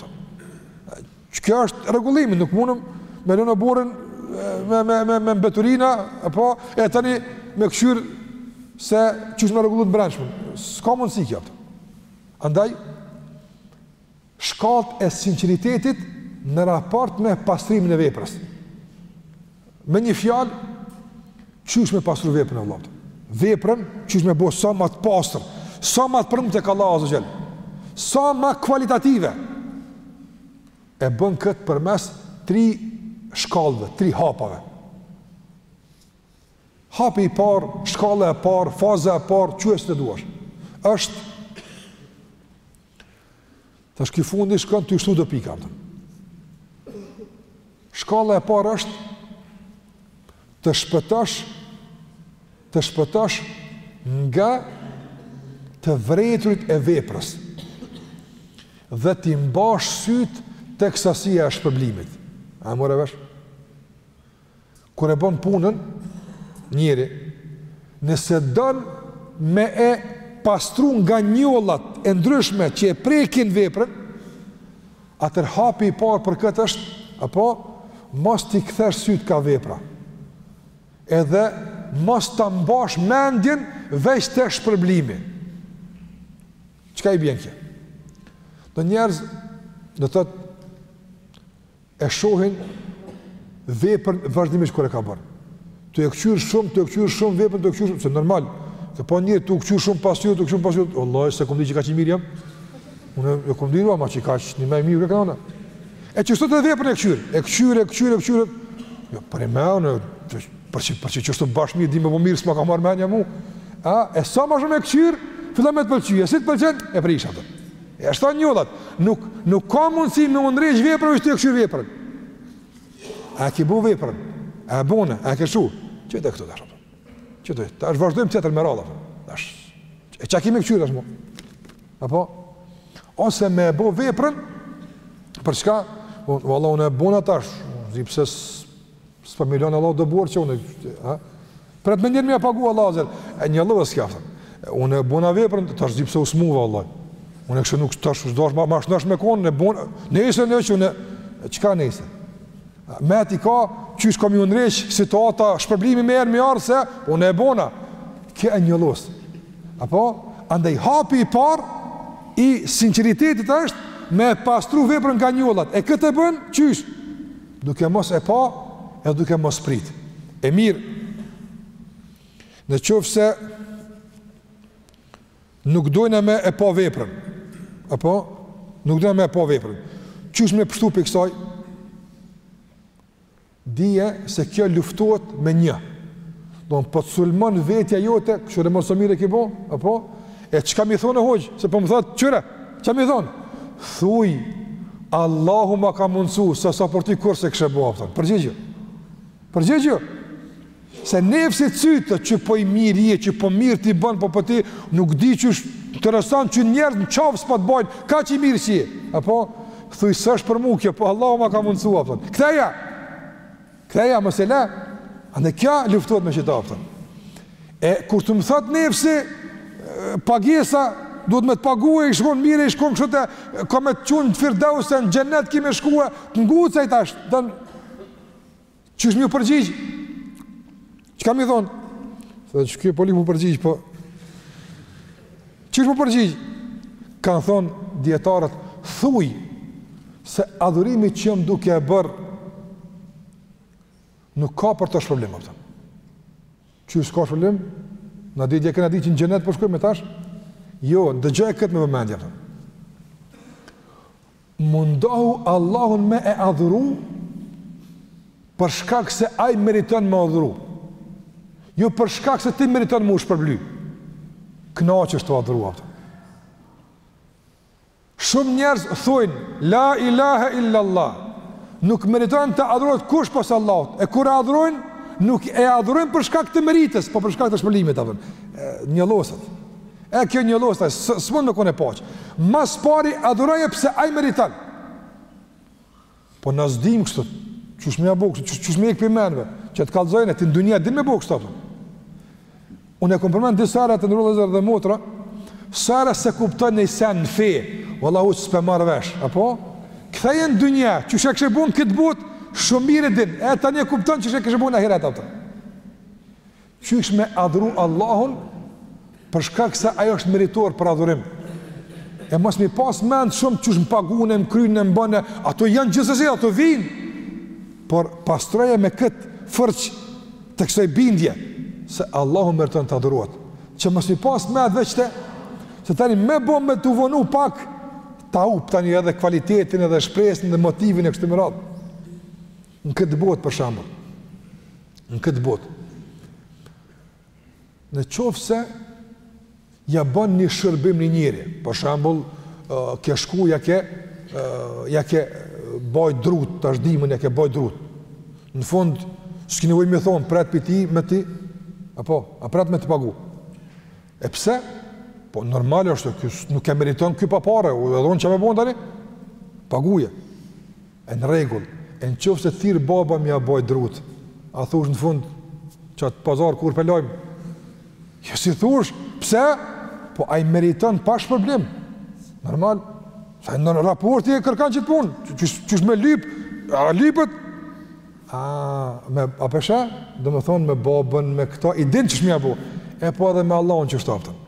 Që kjo është rregullimi, nuk mundëm me lënë oborrin me me me me mbeturina, apo e tani me kshyr se qysh me rregullu t'brendshmen. S'ka mundësi kjo. Andaj shkallët e sinqeritetit në raport me pastrimin e veprës. Me një fjalë, qysh me pastru veprën e vëllat. Veprën, qysh me bo sa ma të pastër, sa ma të pranume tek Allahu azze ve xhel, sa ma kvalitative. E bën këtë përmes tri shkallëve, tri hapave. Hapi i parë, shkalla e parë, faza e parë, quje si të duash, është Tash ky fundi shkon tu shtu do pika. Shkalla e parë është të shpëtosh të shpëtosh nga të vrejturit e veprës dhe t'i mbash sytë tek sasia e shpërblimit. A more vesh? Kur e bën punën njeri, nëse don me e pastru nga njollat e ndryshme që e prekin veprën, atëherë hapi i parë për këtë është, apo, mos t'i kthesh sytë ka vepra, edhe mos ta mbash mendjen veç te shpërblimi. Çka i bjen kjo? Do njerëz, do thotë, e shohin veprën vazhdimisht kur e ka bërë. Tu e kqyr shumë, tu e kqyr shumë veprën, tu e kqyr shumë, se normal. Se po një tu kqyr shumë pasqyrë, tu kqyr pasqyrë, vallahi s'e kum ditë që kaq i mirë jam. Unë e kum ditë rua, ma që kaq i mirë ka ona. E çu sot e veprën e kqyr, e kqyr, e kqyr, e kqyr. Jo, për më unë për çi për çi çu sot bash mirë, di më po mirë s'ma ka marrë mendja mua. A, e sa më shumë e kqyr, fillon me të pëlqyer, si të pëlqen, e prish atë. Ja shton njollat, nuk nuk ka mundësi me u ndreq vepra tu e kqyr veprën. E ke bo veprën? E bona, a ke shu? Çe të këto dash. Çe të tash vazhdojmë tjetër me radhë. Tash. E çka ki me kqyr tash më? Apo ose me bo veprën për çka? Po valla unë e bona tash, s'di pse S'po më lënë Allahu do buar që unë, ha? Pret menjëherë me pagu Allahu azza. E njollos ka thënë. Unë e bona veprën, tash s'di pse u smuva Allah. Unë kështu nuk tash s'do të marrësh nash me kon, ne bën, nëse ne që ne çka nëse. Me ti ka qysh s'ka m'u ndreq situata shpërblimi me ardh, me ardh, se unë e bona. Kjo e njollos. Apo andaj hapi i parë i sinqeritetit është me pastru veprën nga njollat. E këtë e bën qysh? Duke mos e pa, e duke mos prit. E mirë, në qoftë se nuk dojna me e pa veprën, apo, nuk dojna me e pa veprën, qysh me pshtu prej kësaj, dije se kjo luftohet me një, Po të sulmon vetja jote, kështu që sa mirë ki bo, apo? E çka me i thonë hoxhë, se po më thotë kqyre. Çka me i thonë? Thuj Allahu ma ka mundsu, se sa për ty kurrë s'e kishe bo, a kupton. Përgjigju. Përgjigju. Se nefsi të cyt, që po i mirë je, që po mirë t'i bon, po po ti nuk di që është interesant që njerëzit në qafë s'po të bajnë, kaq i mirë si je. Apo? Thuj, s'është prej meje kjo, po Allahu ma ka mundsu, a kupton. Ktheja, Ktheja, mos e le, andaj kjo luftohet me qita, a kupton. E kur të më thotë nefsi, pagesa, duhet me të pagu e i shkon mirë, i shkon kështu e ka me të çu në Firdaus, se në xhennet ki me shku, të nguc aj tash, don, qysh m'iu përgjigj, Çka me i thonë? Se ky po lyp m'u përgjigj, po... Qysh m'u përgjigj? Kanë thonë dijetarët, thuj se adhurimi që jam duke e bërë nuk ka për të shpërblim, a kupton. Qysh s'ka shpërblim? Na dije ke, na di që në xhenet po shkojmë tash? Jo, dëgjoje këtë me vëmendje, a kupton. Mundohu Allahun me e adhuru për shkak se Ai meriton me u adhuru. Jo për shkak se ti meriton me u shpërbly. Kënaqesh tu adhuru, a kupton. Shumë njerëz thojnë la ilaha illa Allah. Nuk meriton të adhurohet kush pos Allahut. E kur e adhurojnë, nuk e adhurojnë për shkak të meritës, po për shkak të shpërblimit apo. Njolloset. E kjo njolloset e s'mund me kon e paqtë. Ma s'pari, adhuroje pse ai meriton. Po na s'dimë kështu, qysh me ja bo kështu, qysh me e hek prej menve, qe të kallzoj, e të ndunja, dhe me bo kështu, a kupton. Unë e kom përmend disa herë, të nderuar vëllezër dhe motra, sa herë s'e kuptojnë ni sen në fe, vallahu që s'p'e marr vesh, apo? Ktheje në dynja, qysh e kishe bo në këtë botë, shumë mirë e din, e tani e kupton qysh e kishe bo në ahiret, a kupton. Qysh me adhuru Allahun për shkak se ai është meritor për adhurim. E mos mi pas mend shumë qysh më pagune, më kryne, më bëne, ato janë gjithsesi, ato vinë. Por pastroje me këtë furçë të kësaj bindje, se Allahu meriton të adhurohet. Që mos mi pas mend veç te, se tani me bo me t'u vonu pak, ta hup tani edhe kvalitetin edhe shpresin dhe motivin e kështu me radhë. Në këtë botë, për shembull, në këtë botë, në qoftë se ja bën një shërbim një njeri, për shembull, ke shku, ja ke, ja ke baj drutë, tash dimën, ja ke baj drutë. Në fund, s'ki nevojë me i thonë, pret prej ti, me ti, apo, a pret me të pagu. E pse? Po, normal është, nuk e meriton ky pa pare, u edhe unë çka me bo tani, paguje. E në rregull, e në qoftë se thirr baba me ja ba drutë, a thosh në fund qat pazar kur pe lajmë? Jo s'i thosh, pse? Po ai meriton pa shpërblim? Normal, se raporti e kërkon qet punë, qysh me lyp, a lypet? A, me, a pesha, domethonë me babën, me këta, e din qysh me ja bo, e po edhe me Allahun qashtu apetën.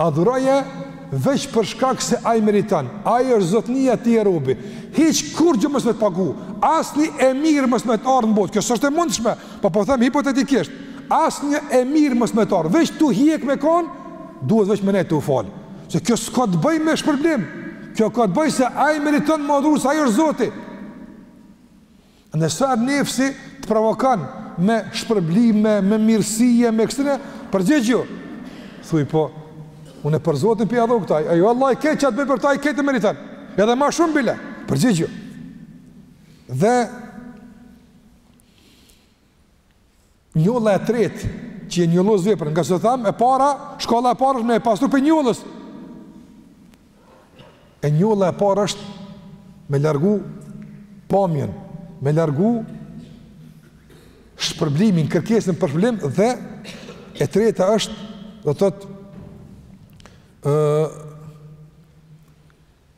Adhuroje veç për shkak se ai meriton, ai është zotnija ti je robi, hiç kurgjë mos me të pagu, asnjë e mirë mos me të ardhë në botë, kjo s'është e mundshme, po po them hipotetikisht, asnjë e mirë mos me të ardhë, veç tu hjek me konë, duhet veç me nejtë tu u falë, se kjo s'ka të bëj me shpërblim, kjo ka të bëj se ai meriton me adhuru, se ai është zoti, Nëse nefsi të provokon me shpërblime, me mirësie, me kështu me, përgjigju. Thuaj po, unë për Zotin po ja dha këta. E jo vallahi këtë çka t'bëj për ta, këtë e meriton. Edhe më shumë bile. Përgjigju. Dhe Njolla e tretë që e njollos veprën, ngase thamë, e para, shkalla e parë është me e pastru prej njollës. E njolla e parë është me largu pamjen, me largu shpërblimin, kërkesën për shpërblim, dhe e treta është, do të thotë,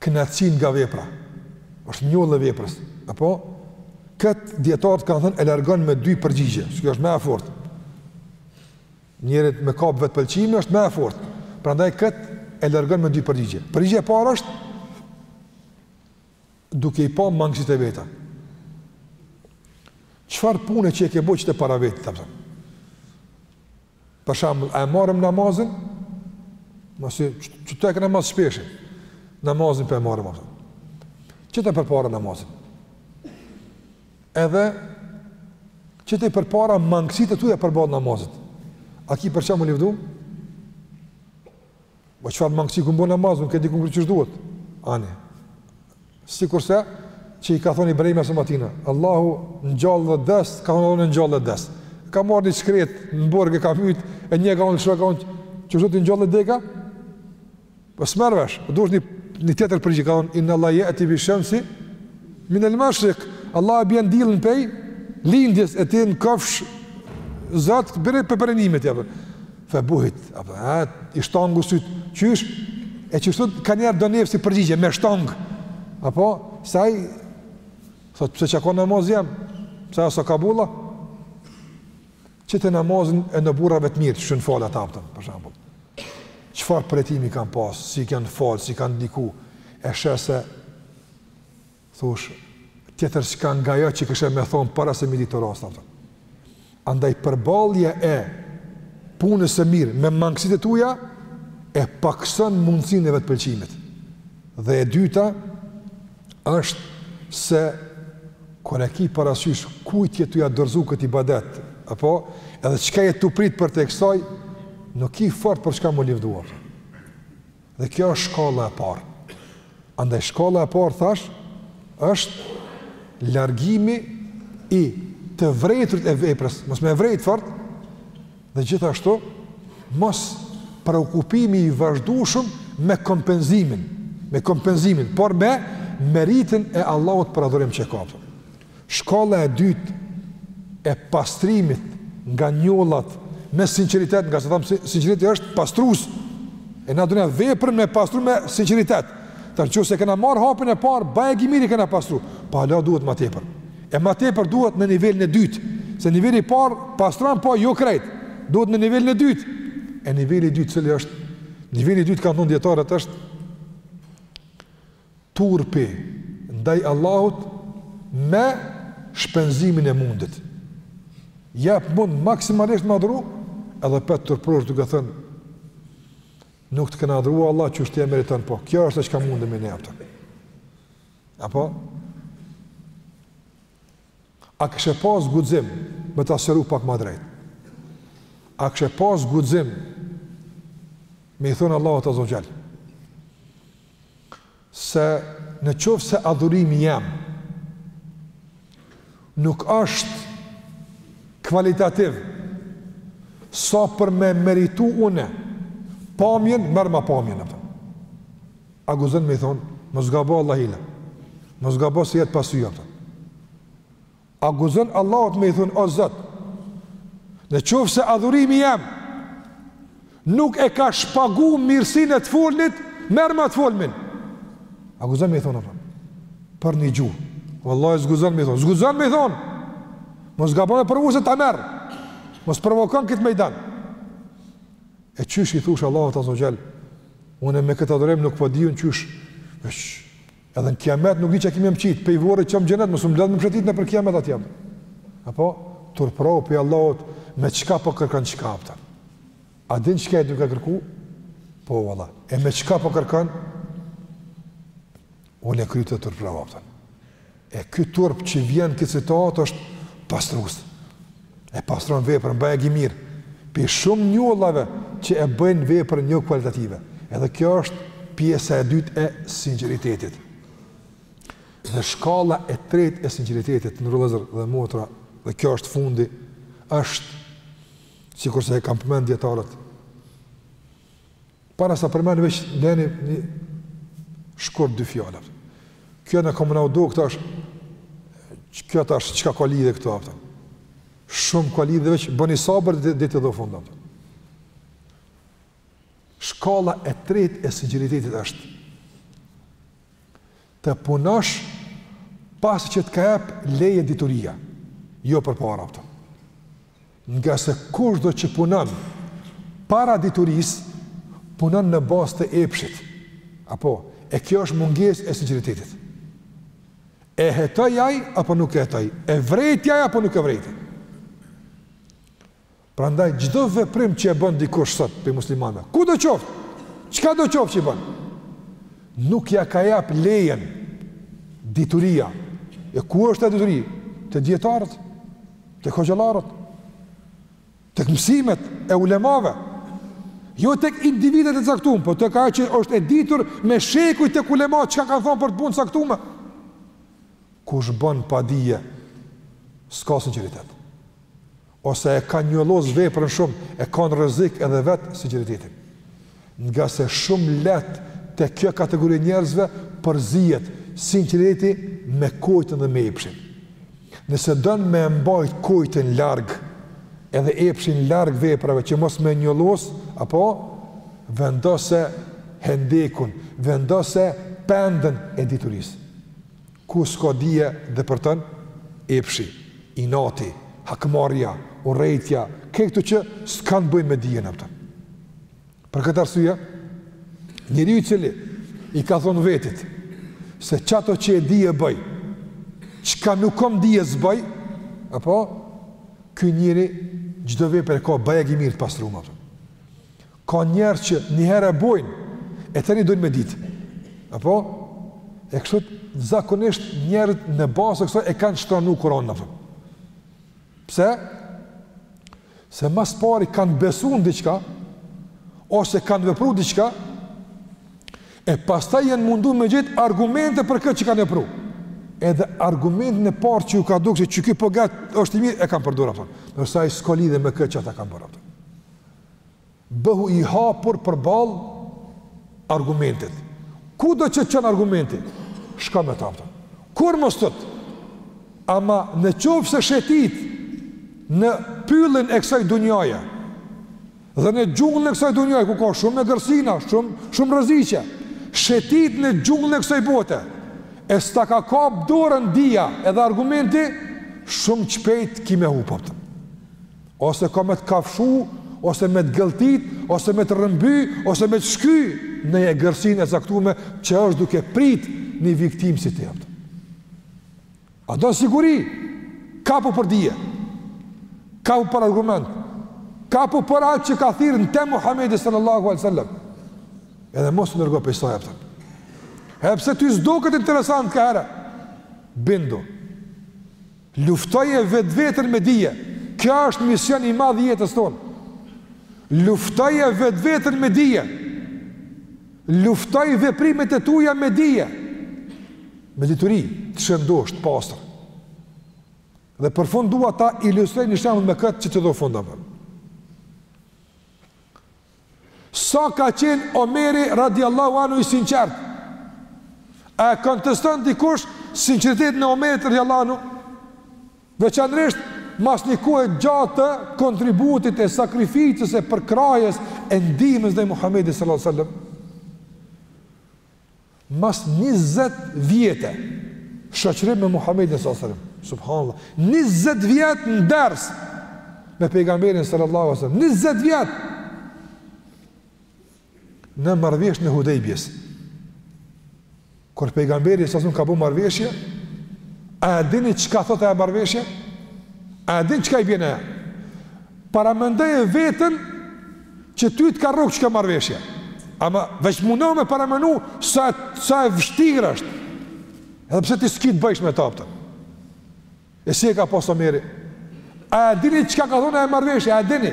kënaqësinë nga vepra. Është njollë e veprës. Apo kët dijetarët kanë thënë e largon me dy përgjigje, kjo është më e fortë. Njerit me kap vetëpëlqimi është më e fortë. Prandaj kët e largon me dy përgjigje. Përgjigja e parë është duke i pa mangësit e veta. Çfarë pune që e ke bo qite para veti, të përëzëm? Për shembull, a e marrim namazin? Masi që e kena ma së shpeshti, namazin po e marrim a po. Qite përpara namazin. Edhe qiti përpara mangësit e tuja përball namazit. A ki për çka m'u livdu? Po çfarë mangësi kum bo namaz, nuk e di qysh duhet. Ani. Sikurse që i ka thënë Ibrahimi alejhi selam atina, Allahu ngjall dhe des, ka thënë edhe unë ngjall dhe des. Ka marrë një skret, në burg e ka myt, e një ka lshu ka thonë, qysh Zoti ngjall dhe deka? Po s'merr vesh, po duhet një, një tjetër përgjigje, ka thënë, innallahe je'ti bish-shemsi minel mashrik, Allah e bjen dillin pej lindjes e ti në kofsh zot, bjere pej perënimit, a po. Febuhit, apo, a, i shtangu sytë, qysh, e qështu kanjëherë do nefsi përgjigje, me shtang, apo, sa i thot, pse çka ka namazi jem, pse s'osht kabull a, qite namazin e burrave të mirë, qysh jan falë ata apetën, për shembull, çfarë përjetimi kanë pasë, si kanë falë, si kanë diku, e sheh se, Thush, tjetër s'ka nga ajo që kishe me thonë para se me i ditë rast, a kupton. Andaj përballja e punës së mirë me mangësitë e tuja, e pakëson mundësinë e vetëpëlqimit. Dhe e dyta, është se kur e ki parasysh kujt je tu ja dorzu këtë ibadet, apo edhe çka je tu prit përtej kësaj, nuk ki fort për çka m'u lëvdu. Dhe kjo është shkalla e parë. Andaj shkalla e parë thash është largimi i të vrejturit e veprës, mos me vrejt fort, dhe gjithashtu mos preokupimi i vazhdueshëm me kompenzimin, me kompenzimin, por me meritën e Allahut për adhurim që ka. Shkalla e dytë e pastrimit nga njollat me sinqeritet, ngase thamë sinqeriteti është pastrues. E na dojna veprën me pastru me sinqeritet. Në qoftë se kena marrë hapin e parë, bajagi mirë e kena pastru, po hala duhet ma tepër. E ma tepër duhet në nivelin e dytë, se niveli i parë pastron po jo krejt, duhet në nivelin e dytë. E niveli i dytë cili është, niveli i dytë kanë thonë dijetarët është, turpi ndaj Allahut me shpenzimin e mundit. Jep mund maksimalisht me adhuru, edhe apet turprohesh duke thënë, nuk të kena adhuru Allah qysh ti e meriton, po kjo është çka mundemi ne, a kupton. Apo? A kishe pas guxim me ta shtru pak ma drejt? A kishe pas guxim me i thonë Allahut azze ve xhel? Se në qoftë se adhurimi jem nuk është kvalitativ sa për me meritu une pamjen, merrma pamjen, a kupton. A guxon me i thonë, mos gabo allahile, mos gabo se jet pa sy, a kupton. A guxon Allahut me i thonë, o Zot, në qoftë se adhurimi jem, nuk e ka shpagu mirësinë e të folmit, merrma të folmin. A guxon me i thonë, për një gjuhë, vallahi, s'guxon me i thonë, s'guxon me i thonë, mos gabo me provu se ta merr, mos provoko n'këtë mejdan. E qysh i thush Allahut azze ve xhel, Unë me këtë adhurim nuk po di unë qysh, veç, edhe në kiamet nuk di çka ki me m'qit, pej vorrit çom n'xhenet, mos um lodh me m'shetit nëpër kiamet atë jam. Apo, turprohu pej Allahut, me çka po kërkon çka, a kupton. A din çka je duke kërku? Po, valla, e me çka po kërkon? Unë krejt u turpërova, a kupton. E ky turp që vjen në këtë situatë është pastrues. E pastron veprën bajagi mirë pi shumë njollave që e bëjnë veprën jo kualitative. Edhe kjo është pjesa e dytë e sinqeritetit. Dhe shkalla e tretë e sinqeritetit, vëllezër dhe motra, dhe kjo është fundi, është, sikurse e kanë përmend dijetarët, Para se ta përmend veç leni një shkurt dy fjalë. Kjo na ka mu na u duk tash, kjo tash çka ka lidhje këtu, a kupton. Shumë ka lidhje veç bëni sabër deri në fund, a kupton. Shkalla e tretë e sinqeritetit është të punosh pasi që të ka jep leje dituria, jo përpara, a kupton. Ngase kushdo që punon para diturisë, punon në bazë të epshit. Apo, e kjo është mungesë e sinqeritetit. E hetoi ai, apo nuk e hetoi? E vrejti ai, apo nuk e vrejti? Prandaj çdo veprim që e bën dikush sot pi muslimanëve, kudo qoftë, çkado qoftë që e bën, nuk ia ka jap lejen dituria. E ku është ajo dituri? Te dijetarët, te hoxhallarët, te mësimet e ulemave. Jo tek individët e caktuar, por tek ajo që është e ditur me shekuj te ulematë çka kanë thënë për atë punë të caktuar. Kush bën pa dije, s'ka sinqeritet. ose e ka njollos veprën shumë, e ka në rrezik edhe vetë sinqeritetin. Ngase shumë lehtë te kjo kategori e njerëzve përzihet sinqeriteti me kojtën dhe me epshin. Nëse don me e mbajt kojtën larg edhe epshin larg veprave që mos me i njollos, apo vendose hendekun, vendose pendën e diturisë. Ku s'ka dije depërton epshi, inati, hakmarrja, urrejtja, krejt këto që s'kanë të bëjnë me dijen, e kupton? Për këtë arsye, njeriu i cili i ka thonë vetit se qato që e di e bëj, çka nuk kam dije s'bëj, apo ky njeri çdo vepër e ka bajagi mirë të pastruar. Ka njerëz që një herë e bojnë, e tani dojnë me ditë. Apo e kështu zakonisht njerëzit në bazë kësaj e kanë shtremnu Kur'anin, a kupton. Pse? Se mas pari kanë besu në diçka, ose kanë vepru diçka, e pastaj janë mundu me gjet argumente për këtë që kanë vepru. Edhe argumentin e parë që ju ka duk se qiky po gatë është i mirë, e kanë përdor, a kupton, ndërsa ai s'ka lidhje me këtë që ata kanë bërë. A kupton. Bëhu i hapur përballë argumentit. Kudo që të çon argumenti, shko me ta. Kurrë mos tut. Ama në qoftë se shëtit në pyllin e kësaj dunjaje dhe në xhungullin e kësaj dunjaje ku ka shumë egërsina, shumë shumë rreziqe, shëtit në xhungullin e kësaj bote e s'ta ka kap dorën dija edhe argumenti, shumë shpejt ki me hupë. ose ka me të kafshu, ose me të gëlltit, ose me të rrëmby, ose me të shky një egërsinë e caktume që është duke prit një viktimë si ti, a kupton. A do siguri, kapu për dije, kapu për argument, kapu për atë që ka thirrë në te Muhammedi sallallahu alaihi wasallam, edhe mos u largo prej saj, a kupton. Edhe pse ty s'doket interesant ka herë, bindu, Luftoje vetveten me dije. Kjo është mision i madh i jetës tonë. Luftoje vetveten me dije. Luftoj veprimet e tua me dije. Me dituri, të shëndoshë, të pastër. Dhe për fund dua ta ilustroj një shembull me këtë që t'i dho fund apo. Sa ka qenë Omeri radijallahu anhu i sinqertë? A e konteston dikush sinqeritetin e Omerit radijallahu anhu? Veçanërisht mas një kohe të gjatë të kontributit e sakrificës e përkrahjes e ndihmës ndaj Muhamedit sallallahu alajhi wasallam. Mas njëzet vjete shoqërim me Muhamedin sallallahu alaihi wasallam. Subhanallah. Njëzet vjet në ders me pejgamberin sallallahu alaihi wasallam. Njëzet vjet. Në marrëveshjen e Hudejbijes, kur pejgamberi sallallahu alaihi wasallam ka bo marrëveshje, a e dini çka thotë ajo marrëveshje? A e dini çka i bjen ajo? Paramendoje vetën që ty të ka rrok qikjo marrëveshja. Ama veç munohu me paramenu sa, sa e vështirë është. Edhe pse ti s'ki të bëjsh me ta, a kupton. E si e ka pasë Omeri? A e dini çka ka thonë ajo marrëveshje, a e dini?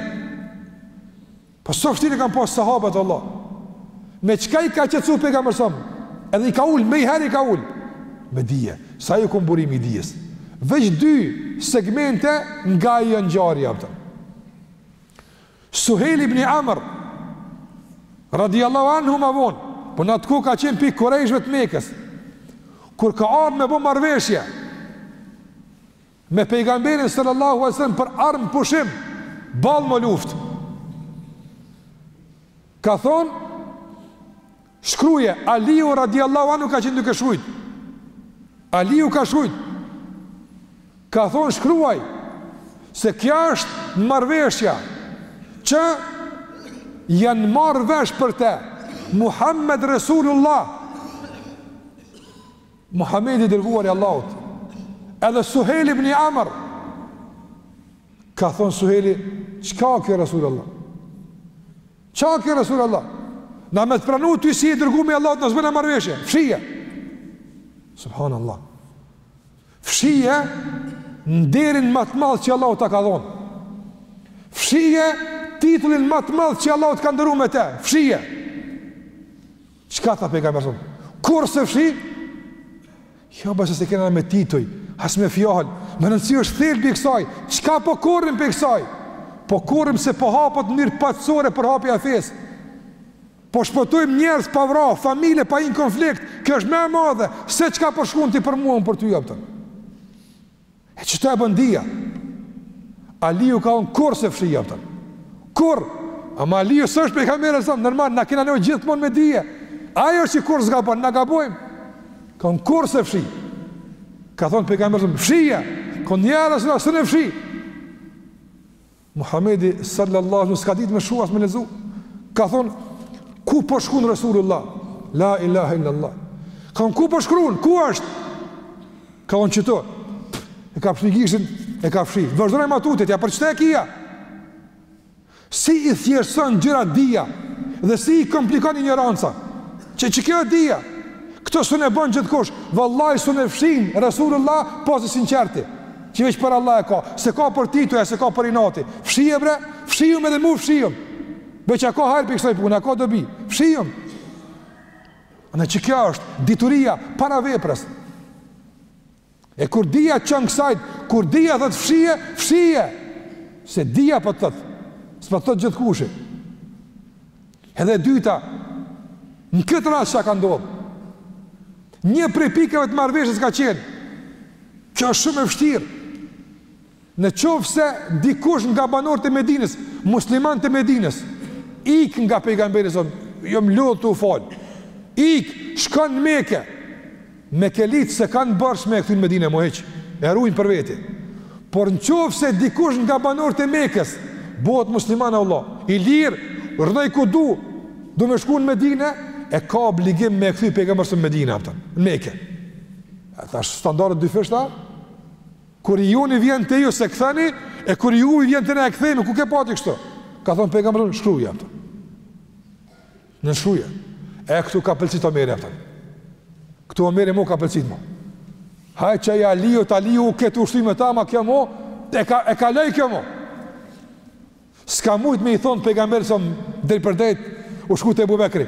Po sa fshtirë e kanë pasë sahabët, Allah. Me çka i ka qetësu pejgamberi sallallahu alaihi wasallam? Edhe i ka ulë, meniherë i ka ulë. Me dije, se ai u konë burim i dijes. Veç dy segmente nga ajo ngjarje, a kupton. Suhejl ibn Amr, radiallahu anhu ma vonë, po në atë kohë ka qenë prej kurejshve të Mekës, kur ka ardhë me bo marrëveshje, me pejgamberin sallallahu alaihi wasallam për armëpushim, boll mo luftë. Ka thonë Shkruje, Aliu radijallahu anu ka qenë duke shkrujt. Aliu ka shkrujt. Ka thonë shkruaj, se kja është marrëveshja, që janë marrë vesh për te, Muhammed Resulullah, Muhammed i dërguar i Allahut, edhe Suhel ibni Amr, ka thonë Suheli, çka kjo Resulullah? Çka ke Resulullah? Na me të pranu ty si i dërgumi Allahut na s'bëjna marrëveshje, fshije. Subhanallah. Fshije nderin më të madh që Allahu ta ka dhonë. Fshije titullin më të madh që Allahu të ka ndëru me te, fshije. Çka tha pejgamberi sa? Kurrë s'e fshi? Jo, bash s'e kena me tituj, as me fjalë. Me rëndësi është thelbi i kësaj. Çka po korrim prej kësaj? Po korrim se po hapet në mënyrë paqësore përhapja e fesë. Po shpëtojmë njerëz pa vra, familje pa hi n'konflikt. Kjo është më e madhe se çka po shkrun ti për mua për ty, jo aptën. E qeto e bën dija? Aliju ka thonë kurrë s'e fshij aptën. Kurrë. Ama Aliju s'është pejgamberi e sëmë, normal, na kena nevojë gjithmonë me dije. Ai është që kurrë s'gabon, na gabojmë. Ka thonë kurrë s'e fshij. Ka thonë pejgamberi e sëmë, fshije! Ka thonë ja Resulullah, s'un e fshij! Muhamedi sallallahu alaihi wasallam s'ka ditë me shkru as me lexu. Ka thon ku po shkrun Resulullah? La ilaha illa Allah. Ka thon ku po shkruan? Ku është? Ka thon qeto? E ka fshi gishin, e ka fshi. Vazhdojmë ma tutje, ja për qeta, e kja? Si i thjeshton gjëra dija dhe si i komplikon injoranca? Qe çka kjo dija? Kto s'un e bën gjithkush. Vallahi s'un e fshin Resulullah po s'i sinqerti. Që veç për Allah e ka, s'e ka për tituj, s'e ka prej inati. Fshije bre, fshijëm edhe mu fshijëm. Veç a ka hajrë prej kësaj punë, a ka dobi. Fshijëm. E qe kjo është, dituria, para veprës. E kur dija çon kësajt, kur dija thotë fshije, fshije. Se dija po thotë, s'po thotë gjithkushi. Edhe e dyta, në këtë rast çka ka ndodhë, një prej pikave të marrëveshjes ka qenë, kjo është shumë e vështirë, në qoftë se dikush nga banorët e Medinës, muslimanët e Medinës, ik nga pejgamberi sëmë, jom lodhë tu u falë, ik, shkon në Mekë, Mekelitë s'e kanë borxh me e kthy në Medinë mo hiç, e ruajnë për veti. Por në qoftë se dikush nga banorët e Mekës bëhet musliman o vëlla, i lirë, rrnoj ku du, du me shku në Medinë, e ka obligim me e kthy pejgamberi sa në Medinë aptën, në Mekë. E tash standarde t'dyfishta. Kur i joni vjen te ju s'e ktheni, e kur i juji vjen te na e kthejmë, ku ke pati kështu? Ka thënë pejgamberi, shkruje aptën. Nënshkruje, e këtu ka pëlcit Omeri a kupton. Këtu Omeri mo ka pëlcit mo. Hajt qaj Aliu, te Aliu, këtë ushtu me ta, ama kjo mo, e ka, e kaloi kjo mo. S'ka mujt me i thonë pejgamberit alejhi selam drejtpërdrejt, u shku te Ebu Bekri.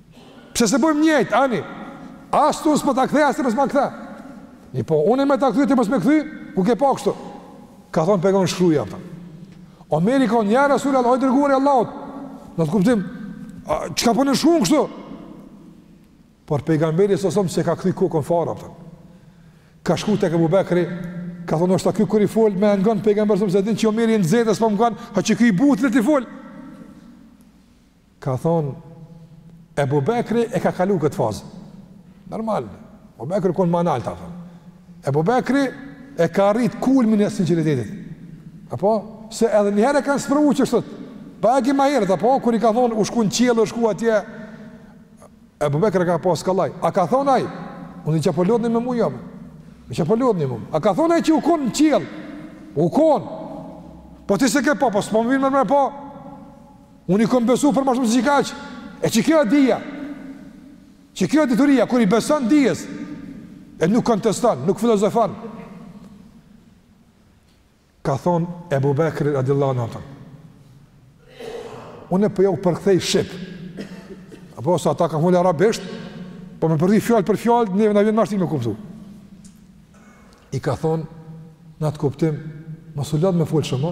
Pse s'e bojmë njëjtë, ani? As unë s'po ta kthej, as ti mos ma kthe. Një po, unë me ta kthy, ti mos me kthy, ku ke pa kështu? Ka thonë pejgamberi shkruje, a kupton. Omeri ka, ja Rasulallah, o i dërguar i Allahut. Në atë kuptim, çka po nënshkrun kështu? Por pejgamberi alejhi selam s'e ka kthy kokën fare, a kupton. Ka shku te Ebu Bekri, ka thonë është ta ky kur i fol e ngon pejgamberi se e din që Omeri i nxehtë s'po m'ngon ha që ky i butë t'i fol Ka thonë, Ebu Bekri e ka kalu këtë fazë. Normal, Ebu Bekri u konë ma nalt, ta thonë. Ebu Bekri e ka rritë kulmin e sinceritetit. Apo, se edhe njëherë e kanë sprovu qështu. Pak ma herët, apo, kur i kanë thonë, u shku në qiell, u shku atje. Ebu Bekri e ka pasë kollaj. A ka thonë ajë? Unë i që po lodhni me mu jabë. I që po lodhni mu. A ka thonë ai që u konë në qiell? U konë. Po ti s'e ke pa, po s'po më vyn me me pa. Unë i kom besu për ma shumë se qikaq, e qikjo dija, qikjo o dituria, kur i beson dijes, e nuk konteston, nuk filozofon, ka thonë Ebu Bekri radiallahu anhu a kupton, unë po jau përkthej shqip, apo se ata kanë folë arabisht, po me përkthy fjalë për fjalë, neve na vjen ma shtirë me kuptu. I ka thonë, në atë kuptim, mos u lodh me folë shumë,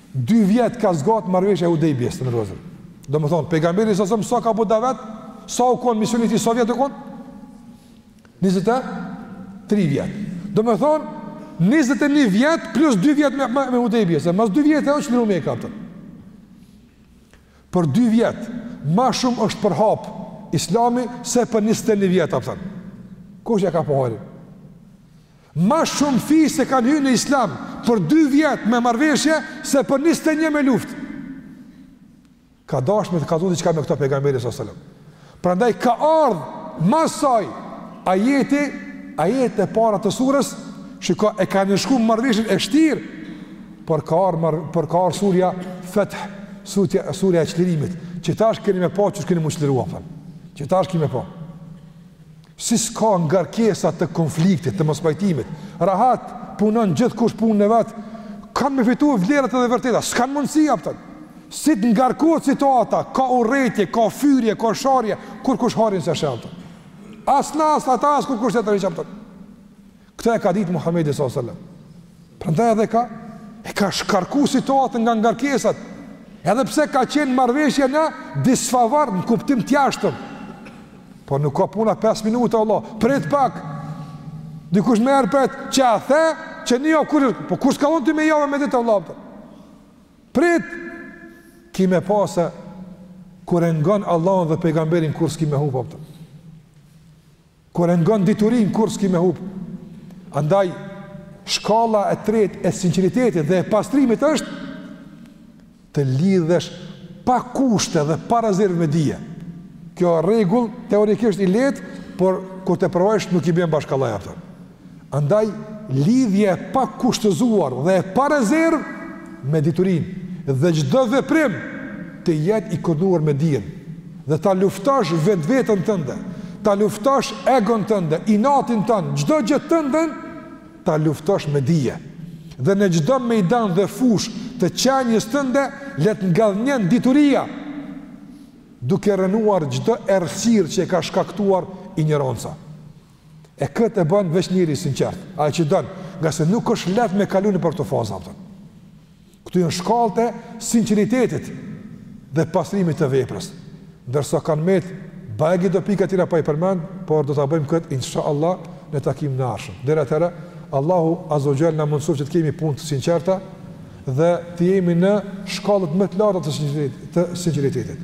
Dy vjet ka zgatë marrëveshja e Hudejbjes, të nderum vllezër. Do më thonë, pejgamberi alejhi selam, sa ka bo davet, sa u konë misioni i tij, sa vjet u konë? 23 vjet. Do më thonë, 21 vjet plus 2 vjet me, me, me Hudejbje, se mas 2 vjete u çliru Meka a kupton. Për 2 vjet, ma shumë është përhapë islami se për 21 vjet, a kupton. Kush e ka pa hairin? Ma shumë fise kanë hy në islam për dy vjet me marrëveshje se për njëzet e një me luftë. Ka dasht me kallzu diçka me këto pejgamberi sallallahu alajhi wasallam. Prandaj ka ardh mas saj ajeti, ajetet e para të sures, shiko e ka nënshkru marrëveshjen e shtirë, por, por ka ardh surja Feth, surja surja e çlirimit, që tash keni me pa qysh keni m'u çliru. Që tash keni me pa. Si s'ka ngarkesa të konfliktit, të mospajtimit, rahat punon gjithkush punën e vet, kanë me fitu vlerat edhe vërteta, s'kanë mundësi a kupton. Si të ngarkohet situata, ka urrejtje, ka fyrje, ka sharje, kurkush hairin s'e sheh a kupton. As na as ata as kurkush të të rejqë a kupton. Këtë e ka ditë Muhammedi s.a.s. Prandaj edhe ka, e ka shkarku situatën nga ngarkesat, edhe pse ka qenë marrëveshje në disfavor në kuptim tjashtëm. Po nuk ka puna 5 minuta, Allah, prit pak, dikush me e prit, që a the, që një o kërë, po kur s'ka unë të me jave me ditë, Allah, prit, ki me pasë, kur e ngon Allahun dhe pejgamberin, kur s'ki me hup, apo, Kur e ngon diturinë kur s'ki me hup. Andaj shkalla e tretë e sinqeritetit dhe e pastrimit është të lidhesh pa kushte dhe pa rezervë me dije. Kjo rregull teorikisht i lehtë, por kur të provosh nuk i bijen bashkallaj aftë. Andaj, lidhje e pakushtëzuar dhe e pa rezervë me diturinë dhe çdo veprim të jetë i koduar me dijen dhe ta luftosh vetveten tënde, ta luftosh egon tënde, inatin tënd, çdo gjë tënden ta luftosh me dije. Dhe në çdo mejdan dhe fushë të qenies tënde le të ngadhnjen dituria duke rrënuar çdo errësirë që e ka shkaktuar injoranca. E këtë e bën veç njeri i sinqertë, ai që don, ngase nuk është lehtë me kalu nëpër këto faza apo. Këtu janë shkallët e sinqeritetit dhe pastrimit të veprës. Ndërsa kanë met bajagi do pika tjera pa i përmend, por do ta bëjmë kët inshallah në takimin e ardhshëm. Deri atëherë, Allahu azza wa jalla na mundësoftë që të kemi punë të sinqerta dhe të jemi në shkallët më të larta të sinqeritetit.